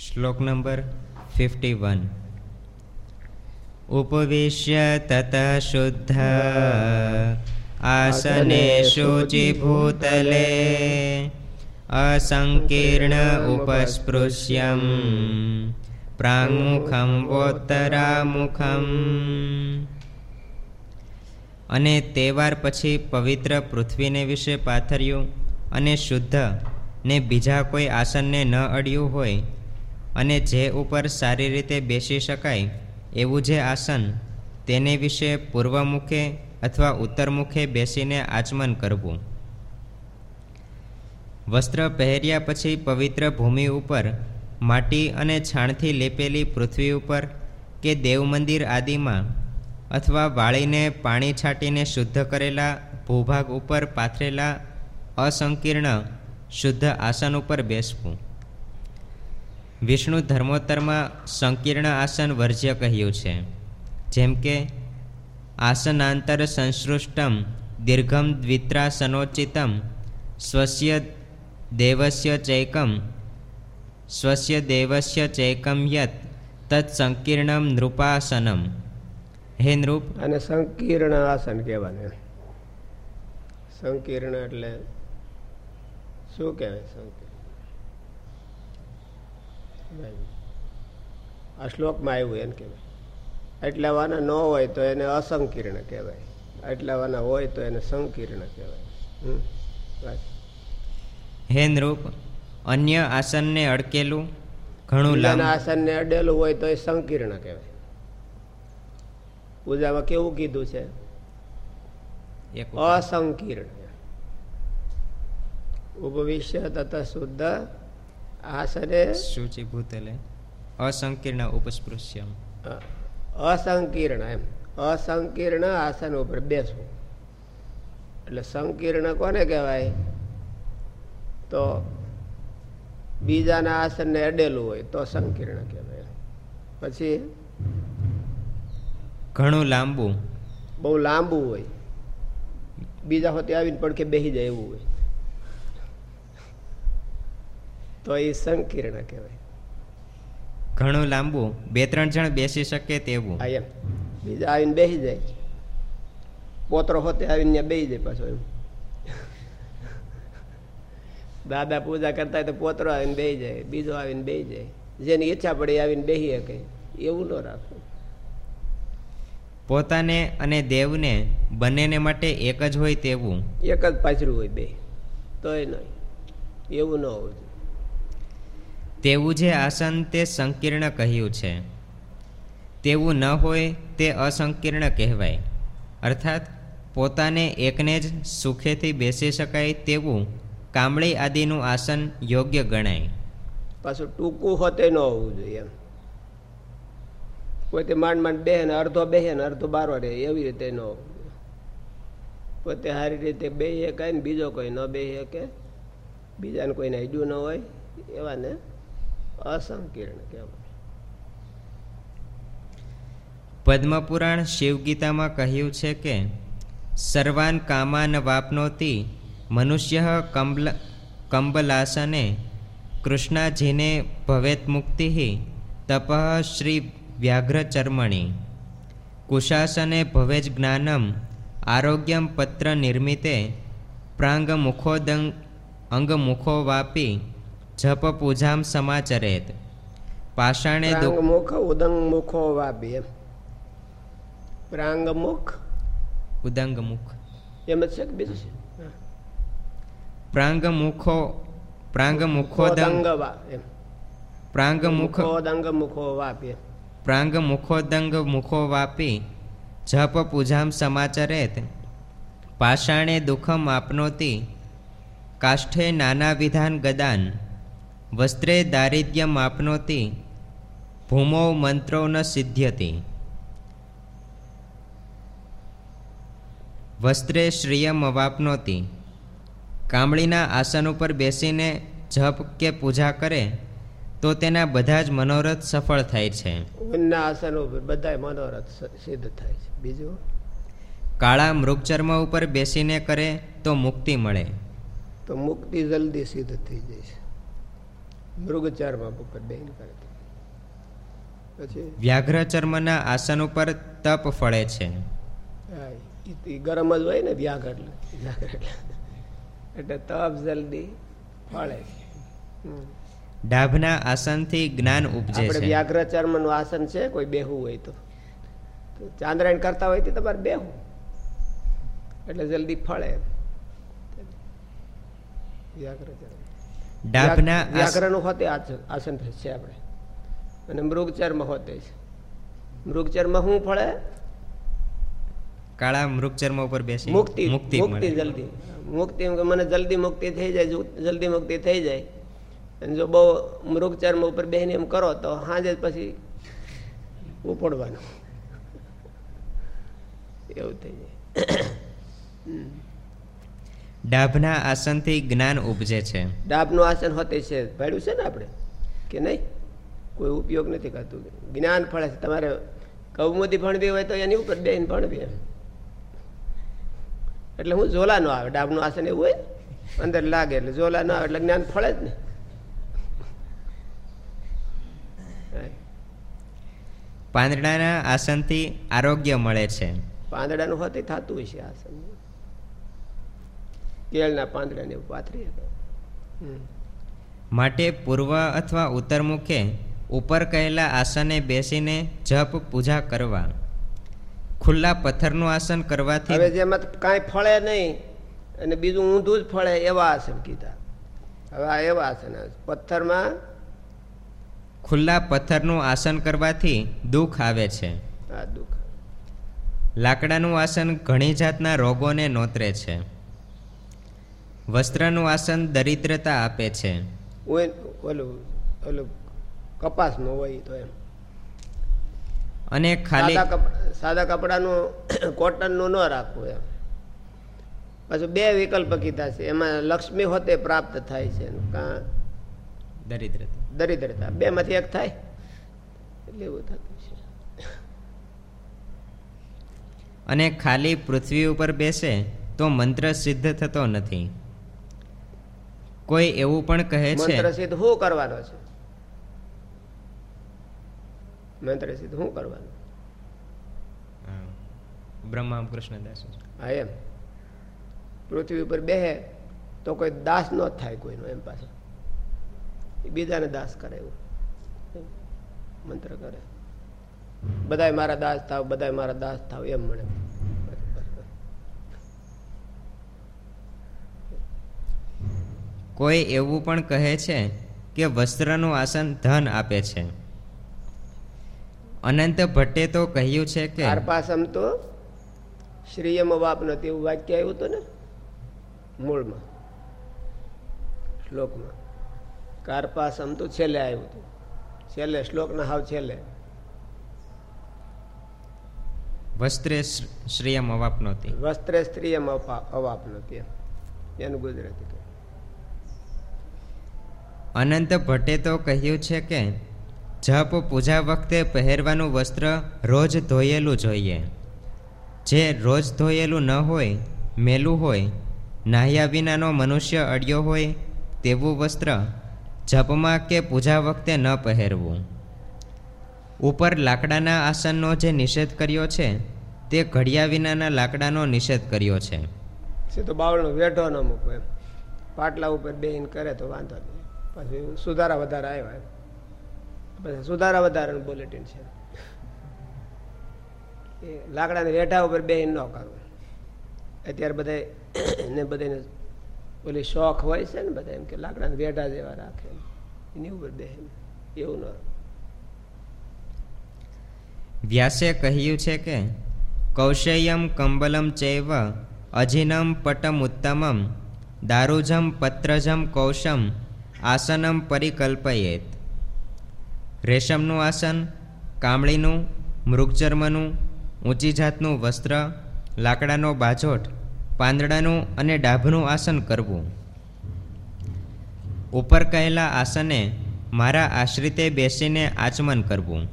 શ્લોક number fifty one ઉપવિશ્ય તત શુદ્ધ આસને શુચિભૂતલે અસંકીર્ણ ઉપસ્પૃશ્યમ પ્રાંગમુખમ વોત્તરામુખમ અને તહેવાર પછી પવિત્ર પૃથ્વીને વિશે પાથર્યું અને શુદ્ધ ને બીજા કોઈ આસનને ન અડ્યું હોય અને જે ઉપર સારી રીતે બેસી શકાય એવું જે આસન, તેને વિશે પૂર્વ મુખે અથવા ઉત્તર મુખે બેસીને આચમન કરવું. વસ્ત્ર પહેર્યા પછી પવિત્ર ભૂમિ ઉપર, માટી અને છાણથી લેપેલી પૃથ્વી ઉપર કે દેવ મંદિર આદિમાં અથવા વાળીને પાણી છાંટીને શુદ્ધ કરેલા ભૂભાગ ઉપર પાથરેલા અસંકીર્ણ શુદ્ધ આસન ઉપર બેસવું. વિષ્ણુ ધર્મોત્તરમાં સંકીર્ણ આસન વર્જ્ય કહ્યું છે. જેમ કે, આસનાંતર સંસૃષ્ટમ, દીર્ઘમ દ્વિત્રાસનોચિતમ, સ્વસ્ય દેવસ્ય ચૈકમ, સ્વસ્ય દેવસ્ય ચૈકમ યત તત્સંકીર્ણમ નૃપાસનમ. હે નૃપ, અને સંકીર્ણ આસન કહેવાને. સંકીર્ણ એટલે શું કહેવાય સંકીર્ણ? આ શ્લોકમાં આવ્યું એમ કહેવાય. એટલા વાના ન હોય તો એને અસંકીર્ણ કહેવાય. એટલા વાના હોય તો એને સંકીર્ણ કહેવાય. હે નૃપ અન્ય આસનને અડકેલું ઘણું લાંબા. આસનને અડેલું હોય તો એ સંકીર્ણ કહેવાય. પૂજામાં કેવું કીધું છે? એક અસંકીર્ણ. ઉપવિશ્ય તથા શુદ્ધ આસને શુચિ ભૂતલે અસંકીર્ણ ઉપસ્પૃશ્યમ. અસંકીર્ણ એમ. અસંકીર્ણ આસન ઉપર બેસવું. એટલે સંકીર્ણ કોને કહેવાય? તો બીજાના આસનને અડેલું હોય તો સંકીર્ણ કહેવાય. પછી? ઘણું લાંબુ. બહુ લાંબુ હોય. બીજા હોતે આવીને પડખે બેસી જાય એવું હોય. તો એ સંકીર્ણ કહેવાય. ઘણું લાંબુ. બે ત્રણ જણ બેસી શકે તેવું. હા એમ. બીજા આવીને બેસી જાય. પોતરો હોતે આવીને ત્યાં બેસી જાય પાછો એમ. દાદા પૂજા કરતા હોય તો પોતરો આવીને બેસી જાય. બીજો આવીને બેસી જાય. જેની ઈચ્છા પડે આવીને બેસી શકે. એવું ન રાખવું. પોતાને અને દેવને બંનેને માટે એક જ હોય તેવું. એક જ પાછરું હોય બે. તોય નહીં. એવું ન હોવું જોઈએ. તેવું જે આસન તે સંકીર્ણ કહ્યું છે. તેવું ન હોય તે અસંકીર્ણ કહેવાય. અર્થાત, પોતાને એકને જ સુખેથી બેસી શકાય તેવું કામળી આદિનું આસન યોગ્ય ગણાય. પાછું ટૂંકું હોતે ન હોવું જોઈએ એમ. પોતે માંડ માંડ બે ને અડધો બે ને અડધો બારો રહે, એવી રીતે ન હોવું પોતે સારી રીતે બે શકાય ને બીજો કોઈ ન બે શકે, બીજાને કોઈને હેડ્યું ન હોય, એવાને. અસંકીર્ણ કહેવાય. પદ્મપુરાણ શિવગીતામાં કહ્યું છે કે, સર્વાન કામાન વાપનોતી મનુષ્ય કંબલ, કંબલાસને કૃષ્ણાજીને ભવેત મુક્તિ તપ શ્રી વ્યાઘ્રચર્મણી. કુશાસને ભવેજ જ્ઞાનમ આરોગ્યમ પત્ર નિર્મિતે પ્રાંગ મુખોદંગ અંગમુખો વાપી જપ પૂજામ સમાચરેત. પાષાણે પ્રાંગમુખ ઉદંગ મુખો વાપી એમ પ્રાંગમુખ? ઉદંગ મુખ એમ જ છે કે બીજું છે? પ્રાંગ મુખો પ્રાંગ મુખોદંગ એમ. પ્રાંગ મુખ મુખોદંગ મુખો વાપી પ્રાંગ મુખોદંગ મુખો વાપી. જપ પૂજામ સમાચરેત. પાષાણે દુઃખમ આપનોતી. કાષ્ઠે નાના વિધાન ગદાન. વસ્ત્રે દારિદ્ર્ય માપનોતિ ભૂમો મંત્રો ન સિદ્ધ્યતી. વસ્ત્રે શ્રિયમ વાપનોતી કામળીના આસન ઉપર બેસીને જપ કે પૂજા કરે તો તેના બધા જ મનોરથ સફળ થાય છે. ઊનના આસન ઉપર બધા મનોરથ સિદ્ધ થાય છે. બીજું? કાળા મૃગચર્મ ઉપર બેસીને કરે તો મુક્તિ મળે. તો મુક્તિ જલ્દી સિદ્ધ થઈ જાય છે. મૃગચર્મ ઉપર બેન કરે પછી? વ્યાઘ્ર આસન ઉપર તપ ફળે છે. ગરમ જ હોય ને વ્યાઘર એટલે. તપ જલ્દી ફળે ડાભના આસનથી જ્ઞાન ઉપજે છે. વ્યાઘ્ર ચર્મનું આસન છે કોઈ બેહવું હોય તો. તો ચાંદ્રાયણ કરતા હોય તો તમારે બેહવું. એટલે જલ્દી ફળે. વ્યાઘ્ર ચર્મ ડાભના વ્યાકરણ હોતે આસન છે આપણે. અને મૃગચર્મ હોતે છે. મૃગચર્મ શું ફળે? કાળા મૃગ ચર્મ ઉપર બેસી મુક્તિ મુક્તિ મુક્તિ જલ્દી. મુક્તિ મને જલ્દી મુક્તિ થઈ જાય જલ્દી મુક્તિ થઈ જાય. અને જો બહુ મૃગચર્મ ઉપર બેસીને એમ કરો તો સાંજે પછી ઉપડવાનું. એવું થઈ જાય. ડાભના આસનથી જ્ઞાન ઉપજે છે. ડાભનું આસન હોતે છે. ભાડ્યું છે ને આપણે? કે નહીં? કોઈ ઉપયોગ નથી કરતું. જ્ઞાન ફળે છે. તમારે કૌમુદી ભણવી હોય તો એની ઉપર બેન ભણવી એટલે હું ઝોલા નો આવે. ડાબનું આસન એવું હોય અંદર લાગે એટલે ઝોલા ન આવે એટલે જ્ઞાન ફળે જ ને. પાંદડાના આસનથી આરોગ્ય મળે છે. પાંદડાનું હોતી થતું હોય છે આસન. કેળના પાંદડાને પાથરી માટે પૂર્વ અથવા ઉત્તર મુખે ઉપર કહેલા આસને બેસીને જપ પૂજા કરવા. ખુલ્લા પથ્થરનું આસન કરવાથી હવે જેમાં કાંઈ ફળે નહીં અને બીજું ઊંધું જ ફળે એવા આસન કીધા. હવે આ એવા આસન પથ્થરમાં ખુલ્લા પથ્થરનું આસન કરવાથી દુઃખ આવે છે. આ દુઃખ. લાકડાનું આસન ઘણી જાતના રોગોને નોતરે છે. વસ્ત્રનું આસન દરિદ્રતા આપે છે. ઓય- ઓલું ઓલું કપાસનું હોય તો એમ. અને ખાલી સાદા કપડાનું કોટનનું ન રાખવું એમ. પાછું બે વિકલ્પ કીધા છે. એમાં લક્ષ્મી હોતે પ્રાપ્ત થાય છે. કાં દરિદ્રતા. દરિદ્રતા. બે માંથી એક થાય. એટલે એવું થતું છે. અને ખાલી પૃથ્વી ઉપર બેસે તો મંત્ર સિદ્ધ થતો નથી. કોઈ એવું પણ કહે છે? મંત્ર સિદ્ધ શું કરવાનો છે? મંત્ર સિદ્ધ શું કરવાનું. બ્રહ્મા કૃષ્ણદાસ હા એમ. પૃથ્વી ઉપર બેહે તો કોઈ દાસ ન થાય કોઈનો એમ એ બીજાને દાસ કરે એવું. મંત્ર કરે. બધાય મારા દાસ થાવ બધાય મારા દાસ થાવ એમ મળે કોઈ એવું પણ કહે છે કે વસ્ત્રનું આસન ધન આપે છે? અનંત ભટ્ટે તો કહ્યું છે કે અર્પાસમ તો શ્રીયમ વાપ નથી એવું વાક્ય આવ્યું હતું ને મૂળમાં શ્લોકમાં. કાર્પાસમ તો છેલ્લે આવ્યું હતું. છેલ્લે શ્લોકના હાવ છેલ્લે. વસ્ત્રે શ્રીયમ અવાપ અવાપનોતી વસ્ત્રે સ્ત્રીયમ અપા- અવાપ નથી એનું ગુજરાતી. અનંત ભટ્ટે તો કહ્યું છે કે, જપ પૂજા વખતે પહેરવાનું વસ્ત્ર રોજ ધોયેલું જોઈએ. જે રોજ ધોયેલું ન હોય, મેલું હોય, નાહ્યા વિનાનો મનુષ્ય અડ્યો હોય, તેવું વસ્ત્ર જપમાં કે પૂજા વખતે ન પહેરવું. ઉપર લાકડાના આસનનો જે નિષેધ કર્યો છે, તે ઘડિયા વિનાના લાકડાનો નિષેધ કર્યો છે. સીધો બાવળનો વેઢો ન મૂકો એમ. પાટલા ઉપર બેહીને કરે તો વાંધો નહીં. પછી સુધારા વધારા આવ્યા પછી સુધારા વધારાનું બુલેટિન છે. એ લાકડાની વેઢા ઉપર બે ન કરવું અત્યારે બધા ને બધાને ઓલી શોખ હોય છે ને બધા એમ કે લાકડાના વેઢા જેવા રાખે એની ઉપર બે એવું ન વ્યાસે કહ્યું છે કે, કૌશયમ કંબલમ ચૈવ અજિનમ પટમ ઉત્તમમ, દારૂજમ પત્રજમ કૌશમ આસનમ પરિકલ્પયેત. રેશમનું આસન, કામળીનું, મૃગચર્મનું, ઊંચી જાતનું વસ્ત્ર, લાકડાનો બાજોટ, પાંદડાનું અને ડાભનું આસન કરવું. ઉપર કહેલા આસને મારા આશ્રિતે બેસીને આચમન કરવું.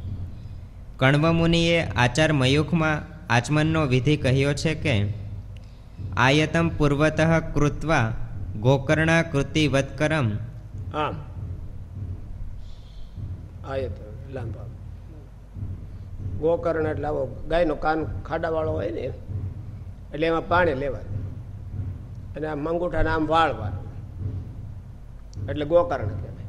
કણ્વ મુનિએ આચાર મયુખમાં આચમનનો વિધિ કહ્યો છે કે, આયતમ પૂર્વતઃ કૃત્વા ગોકર્ણા આમ આયત લાંબા ગોકર્ણ એટલે આવો ગાયનો કાન ખાડાવાળો હોય ને, એટલે એમાં પાણી લેવાનું. અને આ મંગુઠાને આમ વાળવાનું. એટલે ગોકર્ણ કહેવાય.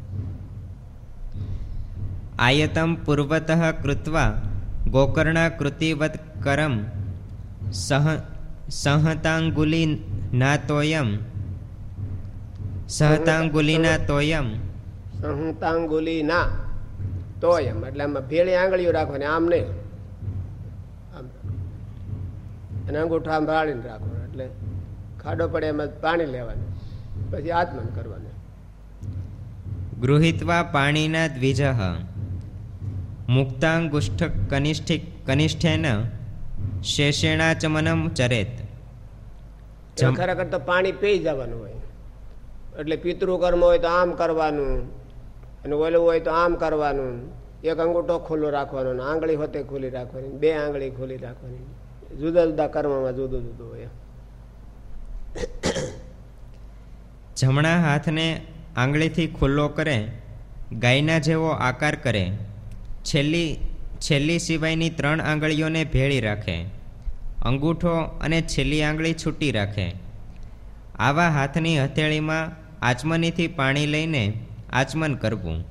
આયતમ પૂર્વત કૃત્વા ગોકર્ણાકૃતિવત કરમ સહ સહતાંગુલિના તોયમ. સહતાંગુલીના તોયમ. એટલે આમાં ભેળી આંગળીઓ રાખવાની આમ નહીં. આમ. અને અંગૂઠા આમ વાળીને રાખવાનું. એટલે ખાડો પડે એમાં પાણી લેવાનું. પછી આત્મન કરવાનું. ગૃહિતવા પાણીના દ્વિજ. મુક્તાંગુષ્ઠ કનિષ્ઠિક કનિષ્ઠેન શેષેણાચમનમ ચરેત. ખરેખર તો પાણી પી જવાનું હોય. એટલે પિતૃ કર્મ હોય તો આમ કરવાનું અને ઓલું હોય તો આમ કરવાનું. એક અંગૂઠો ખુલ્લો રાખવાનો આંગળી હોતે ખુલ્લી રાખવાની, બે આંગળી ખુલ્લી રાખવાની. જુદા જુદા કર્મમાં જુદું જુદું હોય જમણા હાથને આંગળીથી ખુલ્લો કરે, ગાયના જેવો આકાર કરે. છેલ્લી છેલ્લી સિવાયની ત્રણ આંગળીઓને ભેળી રાખે. અંગૂઠો અને છેલ્લી આંગળી છૂટી રાખે. આવા હાથની હથેળીમાં આચમનીથી પાણી લઈને આચમન કરવું.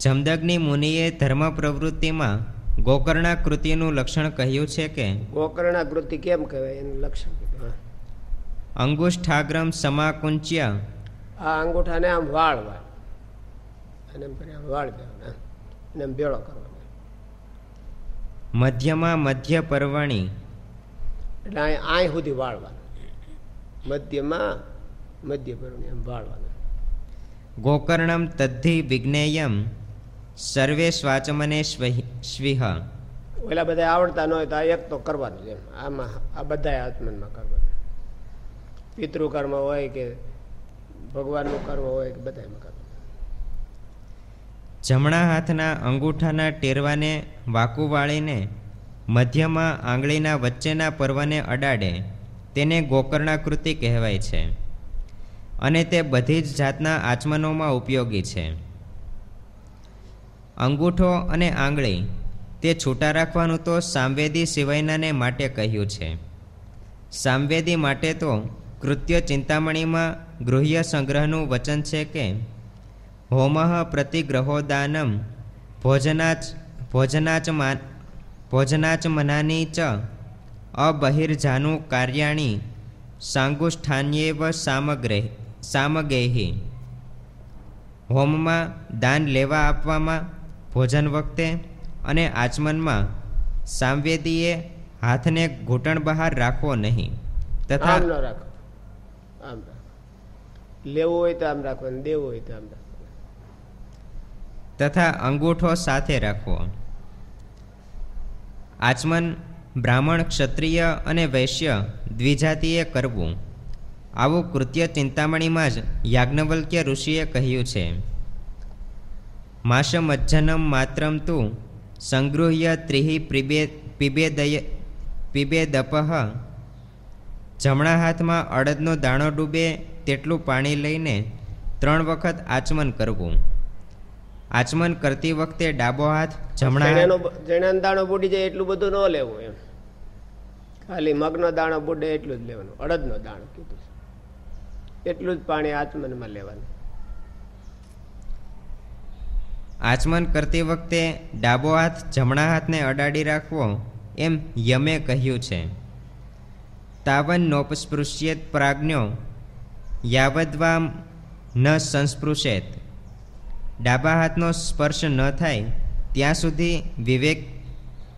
જમદગ્નિ મુનિએ ધર્મ પ્રવૃત્તિમાં ગોકર્ણા કૃતિનું લક્ષણ કહ્યું છે કે ગોકર્ણા કૃતિ કેમ કહેવાય? એનું લક્ષણ. અંગુષ્ઠાગ્રમ સમાકુંચ્ય. આ અંગૂઠાને આમ વાળવા. અને એમ કરી વાળ દેવાના અને એમ ભેળો કરવાનો. મધ્યમાં મધ્ય પર્વણી. એટલે આય સુધી વાળવાનું. મધ્યમાં મધ્ય પરણી એમ વાળવાનું. ગોકર્ણમ તદ્ધિ વિજ્ઞેયમ સર્વે સ્વાચમને સ્વિહ ઓલા બધા આવડતા ન હોય તો આ એક તો કરવાનું એમ. આમાં આ બધા આત્મનમાં કરવાનું. પિતૃકર્મ હોય કે ભગવાનનું કર્મ હોય કે બધામાં કરવાનું. જમણા હાથના અંગૂઠાના ટેરવાને વાકું વાળીને મધ્યમાં આંગળીના વચ્ચેના પર્વને અડાડે. તેને ગોકર્ણાકૃતિ કહેવાય છે. અને તે બધી જ જાતના આચમનોમાં ઉપયોગી છે. અંગૂઠો અને આંગળી તે છૂટા રાખવાનું તો સામવેદી સિવાયનાને માટે કહ્યું છે. સામવેદી માટે તો કૃત્ય ચિંતામણીમાં ગૃહ્ય સંગ્રહનું વચન છે કે, હોમ પ્રતિગ્રહોદાનમ ભોજનાચ ભોજનાચ ભોજનાચ મનાની ચ અબહિર્જાનું કાર્યાણી સાંગુષ્ઠાન્યેવ સામગ્રે સામગેહી હોમમાં દાન લેવા આપવામાં ભોજન વખતે અને આચમનમાં સામવેદીએ હાથને ઘૂંટણ બહાર રાખવો નહીં તથા આમ ન રાખો. આમ રાખો. લેવું હોય તો આમ રાખવાનું દેવો હોય તો આમ તથા અંગૂઠો સાથે રાખવો. આચમન બ્રાહ્મણ ક્ષત્રિય અને વૈશ્ય દ્વિજાતીય કરવું. આવું કૃત્ય ચિંતામણીમાં જ યાજ્ઞવલ્ક્ય ઋષિએ કહ્યું છે. માશમજ્જનમ માત્રમ તું સંગૃહ્ય ત્રિહિ પીબે પીબેદય પીબેદપહ જમણા હાથમાં અડદનો દાણો ડૂબે તેટલું પાણી લઈને ત્રણ વખત આચમન કરવું. આચમન કરતી વખતે ડાબો હાથ જમણા જણાનો દાણો બુડી જાય એટલું બધું ન લેવું એમ. ખાલી મગનો દાણો બુડે એટલું જ લેવાનું. અડદનો દાણો કીધું એટલું જ પાણી આચમનમાં લેવાનું. આચમન કરતી વખતે ડાબો હાથ જમણા હાથને અડાડી રાખવો એમ યમે કહ્યું છે. તાવન નોપસ્પૃશ્યેત પ્રાજ્ઞો યાવદવા ન સંસ્પૃશેત. ડાબા હાથનો સ્પર્શ ન થાય ત્યાં સુધી વિવેક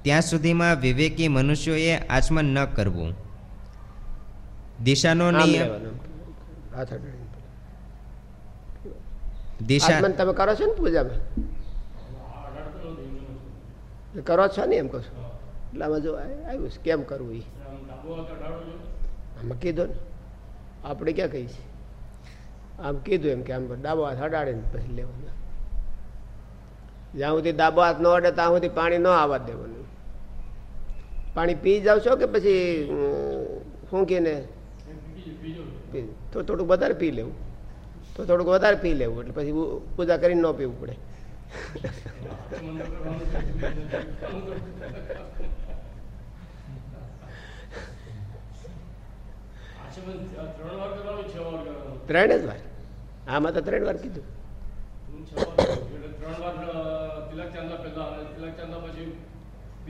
ત્યાં સુધીમાં વિવેકી મનુષ્યોએ આચમન ન કરવું. દિશાનો નિયમ હાથ અડાડી દિશા તમે કરો છો ને પૂજામાં કરો છો ને એમ કહો છો? એટલે આમાં જો આવ્યું છે. કેમ કરવું એ આમાં કીધું ને. આપણે ક્યાં કહીએ છીએ? આમ કીધું એમ કે આમ ડાબો હાથ અડાડીને પછી લેવાનું. જ્યાં સુધી ડાબો હાથ ન અડે ત્યાં સુધી પાણી ન આવવા દેવાનું. પાણી પી જાવ છો કે પછી ફૂંકીને? પી તો થોડુંક વધારે પી લેવું. તો થોડુંક વધારે પી લેવું એટલે પછી પૂજા કરીને ન પીવું પડે. ત્રણ જ વાર. આમાં તો ત્રણ વાર કીધું.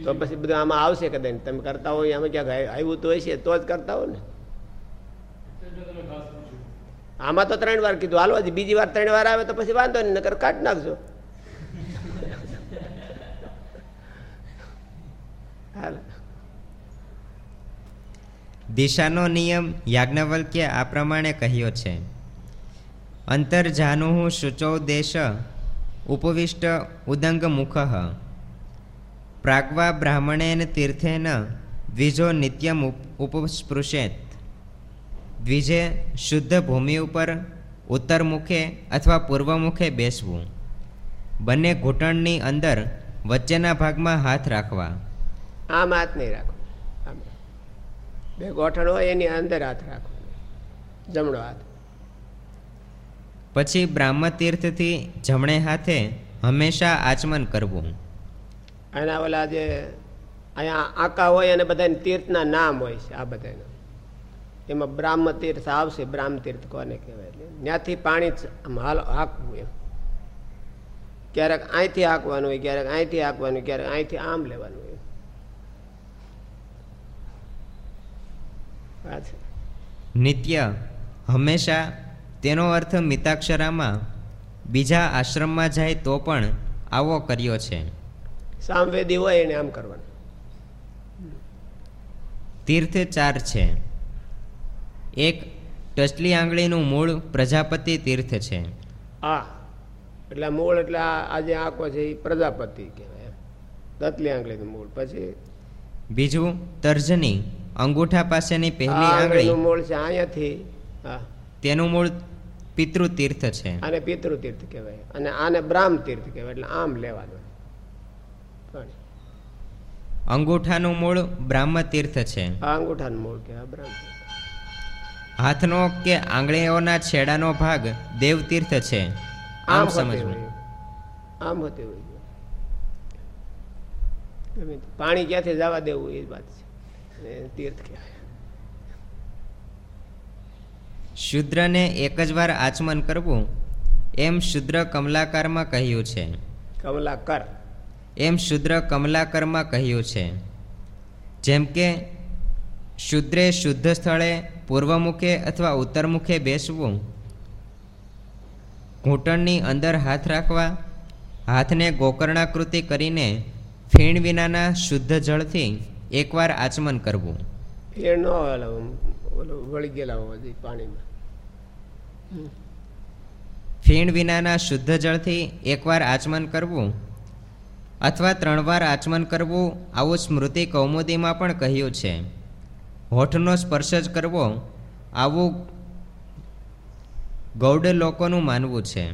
તો પછી બધું આમાં આવશે કદાચ. તમે કરતા હોય, આમાં ક્યાંક આવ્યું તો હશે, તો જ કરતા હો ને. આમાં તો ત્રણ વાર કીધું. હાલો બીજી વાર ત્રણ વાર આવે તો પછી વાંધો નહીં, નકર કાઢ નાખજો. દિશાનો નિયમ યાજ્ઞવલ્ક્ય આ પ્રમાણે કહ્યો છે. અંતર્જાનુઃ શુચો દેશ ઉપવિષ્ટ ઉદંગ મુખ. પ્રાગ્વા બ્રાહ્મણેન તીર્થેન દ્વિજો નિત્યમ ઉપ- ઉપસ્પૃશેત. દ્વિજે શુદ્ધ ભૂમિ ઉપર ઉત્તર મુખે અથવા પૂર્વ મુખે બેસવું. બંને ઘૂંટણની અંદર વચ્ચેના ભાગમાં હાથ રાખવા. આમ હાથ નહીં રાખો. આમ. બે ગોઠણ હોય એની અંદર હાથ રાખો. જમણો હાથ. પછી બ્રાહ્મ તીર્થથી જમણે હાથે હંમેશા આચમન કરવું. એના ઓલા જે અહીંયા આંકા હોય અને બધાને તીર્થના નામ હોય છે આ બધાના. એમાં બ્રાહ્મ તીર્થ આવશે બ્રાહ્મ તીર્થ કોને કહેવાય? એટલે ત્યાંથી પાણી હાલ હાંકવું એમ. ક્યારેક અહીંથી હાંકવાનું હોય ક્યારેક અહીંથી હાંકવાનું હોય, ક્યારેક અહીંથી આમ લેવાનું હોય. નિત્ય હંમેશા તેનો અર્થ મિતાક્ષરામાં બીજા આશ્રમમાં જાય તો પણ આવો કર્યો છે. સામવેદી હોય એને આમ કરવાનું. તીર્થ ચાર છે. એક ટચલી આંગળીનું મૂળ પ્રજાપતિ તીર્થ છે. આ એટલે મૂળ એટલે આ આંખો છે એ પ્રજાપતિ કહેવાય. એમ. આંગળીનું મૂળ. પછી? બીજું તર્જની અંગૂઠા પાસેની પહેલી આંગળી. મૂળ છે અહીંયાથી. તેનું મૂળ પિતૃતીર્થ છે. અને પિતૃ તીર્થ કહેવાય. અને આને બ્રાહ્મ તીર્થ કહેવાય એટલે આમ લેવાનું. અંગૂઠાનું મૂળ બ્રાહ્મ તીર્થ છે. આ અંગૂઠાનું મૂળ કહેવાય બ્રાહ્મ તીર્થ. હાથનો કે આંગળીઓના છેડાનો ભાગ દેવતીર્થ છે. આમ સમજવું. આમ હોતી હોય પાણી ક્યાંથી જવા દેવું એ વાત છે. તીર્થ કહેવાય. શુદ્રને એક જ વાર આચમન કરવું એમ શુદ્ર કમલાકારમાં કહ્યું છે. કમલાકર. એમ શુદ્ર કમલાકરમાં કહ્યું છે. જેમ કે શુદ્રે શુદ્ધ સ્થળે પૂર્વમુખે અથવા ઉત્તરમુખે બેસવું? ઘૂંટણની અંદર હાથ રાખવા હાથને ગોકર્ણાકૃતિ કરીને ફીણ વિનાના શુદ્ધ જળથી એકવાર આચમન કરવું. એ ન ઓલું વળી ગયેલા હોવા પાણીમાં. ફીણ વિનાના શુદ્ધ જળથી એકવાર આચમન કરવું અથવા ત્રણ વાર આચમન કરવું આવું સ્મૃતિ કૌમુદીમાં પણ કહ્યું છે. હોઠનો સ્પર્શ જ કરવો, આવું ગૌડે લોકોનું માનવું છે.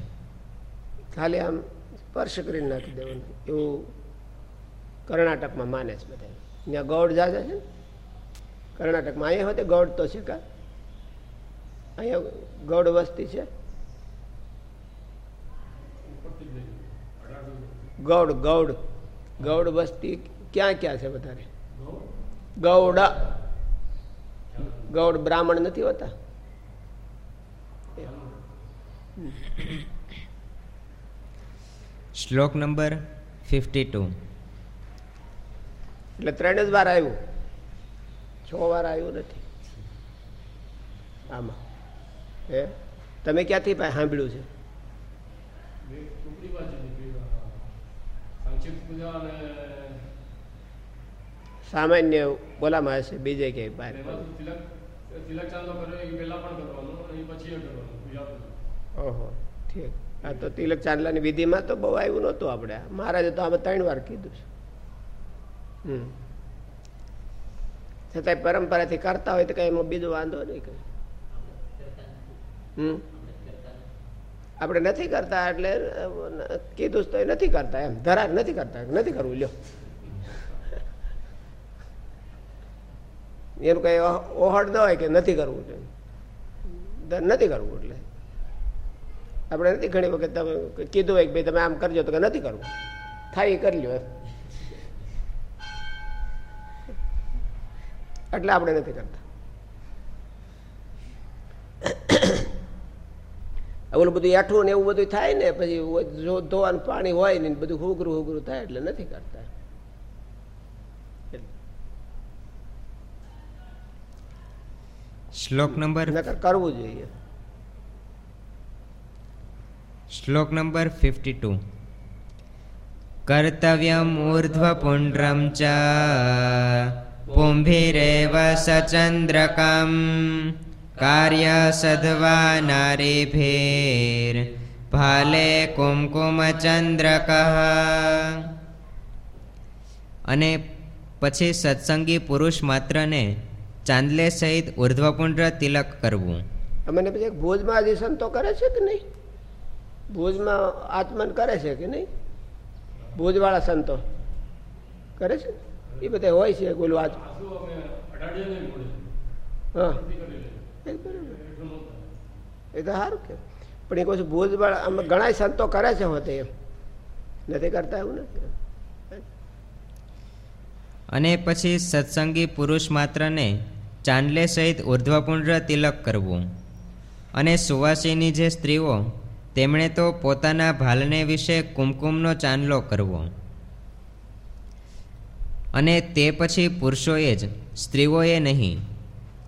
ખાલી આમ સ્પર્શ કરી નાખી દેવાનું. એવું કર્ણાટકમાં માને છે બધા ત્યાં ગૌડ જાજા છે કર્ણાટકમાં અહીંયા હોતે ગૌડ તો છે કા? અહીંયા ગૌડ વસ્તી છે? ગૌડ ગૌડ. ગૌડ વસ્તી ક્યાં ક્યાં છે વધારે? ગૌડ. ગૌડ બ્રાહ્મણ નથી હોતા? શ્લોક નંબર ફિફ્ટી ટુ. એટલે ત્રણ જ વાર આવ્યું. છ વાર આવ્યું નથી. આમાં. હે? તમે ક્યાંથી પા- સાંભળ્યું છે? સામાન્ય બોલામાં હશે બીજે ક્યાંય બહાર ઓહો, ઠીક. આ તો તિલક ચાંદલાની વિધિમાં તો બહુ આવ્યું નહોતું આપણે. મહારાજે તો આમાં ત્રણ વાર કીધું છે. હમ. છતાંય પરંપરાથી કરતા હોય તો કઈ એમાં બીજો વાંધો નહીં કઈ. હમ. આપણે નથી કરતા એટલે કીધું તો એ નથી કરતા એમ. ધરા નથી કરતા. નથી કરવું, લ્યો. એનું કઈ ઓહડ ન હોય કે નથી કરવું જોઈએ. નથી કરવું એટલે. આપણે નથી ઘણી વખત તમે કીધું હોય કે ભાઈ તમે આમ કરજો તો કે નથી કરવું. થાય એ કરી લો એટલે આપણે નથી કરતા. ઓલું બધું એઠું ને એવું બધું થાય ને, પછી ધોવાનું પાણી હોય ને બધું હુગરું હુગરું થાય એટલે નથી કરતા. શ્લોક નંબર કરવું જોઈએ. શ્લોક નંબર ફિફ્ટી ટુ. કર્તવ્યમ ઊર્ધ્વપુંડ્રમ ચ. પુંભિરેવ સચંદ્રકમ કાર્ય સધવા નારીભીર. ભાલે કુમકુમચંદ્રક અને પછી સત્સંગી પુરુષ માત્રને ચાંદલે સહિત ઉર્ધ્વપુંડ્ર તિલક કરવું. અમને પછી ભુજમાં હજી સંતો કરે છે કે નહીં? ભુજમાં આત્મન કરે છે કે નહીં? ભુજવાળા સંતો કરે છે? એ બધા હોય છે બોલું આજ હા. એ તો સારું કે પણ એ કહું છું ભુજવાળા અમે ઘણા સંતો કરે છે હોતે એમ. નથી કરતા એવું નથી. અને પછી સત્સંગી પુરુષ માત્રને ચાંદલે સહિત ઉર્ધ્વપુંડ્ર તિલક કરવું. અને સુવાસીની જે સ્ત્રીઓ, તેમણે તો પોતાના ભાલને વિશે કુમકુમનો ચાંદલો કરવો. અને તે પછી પુરુષોએ જ સ્ત્રીઓએ નહીં,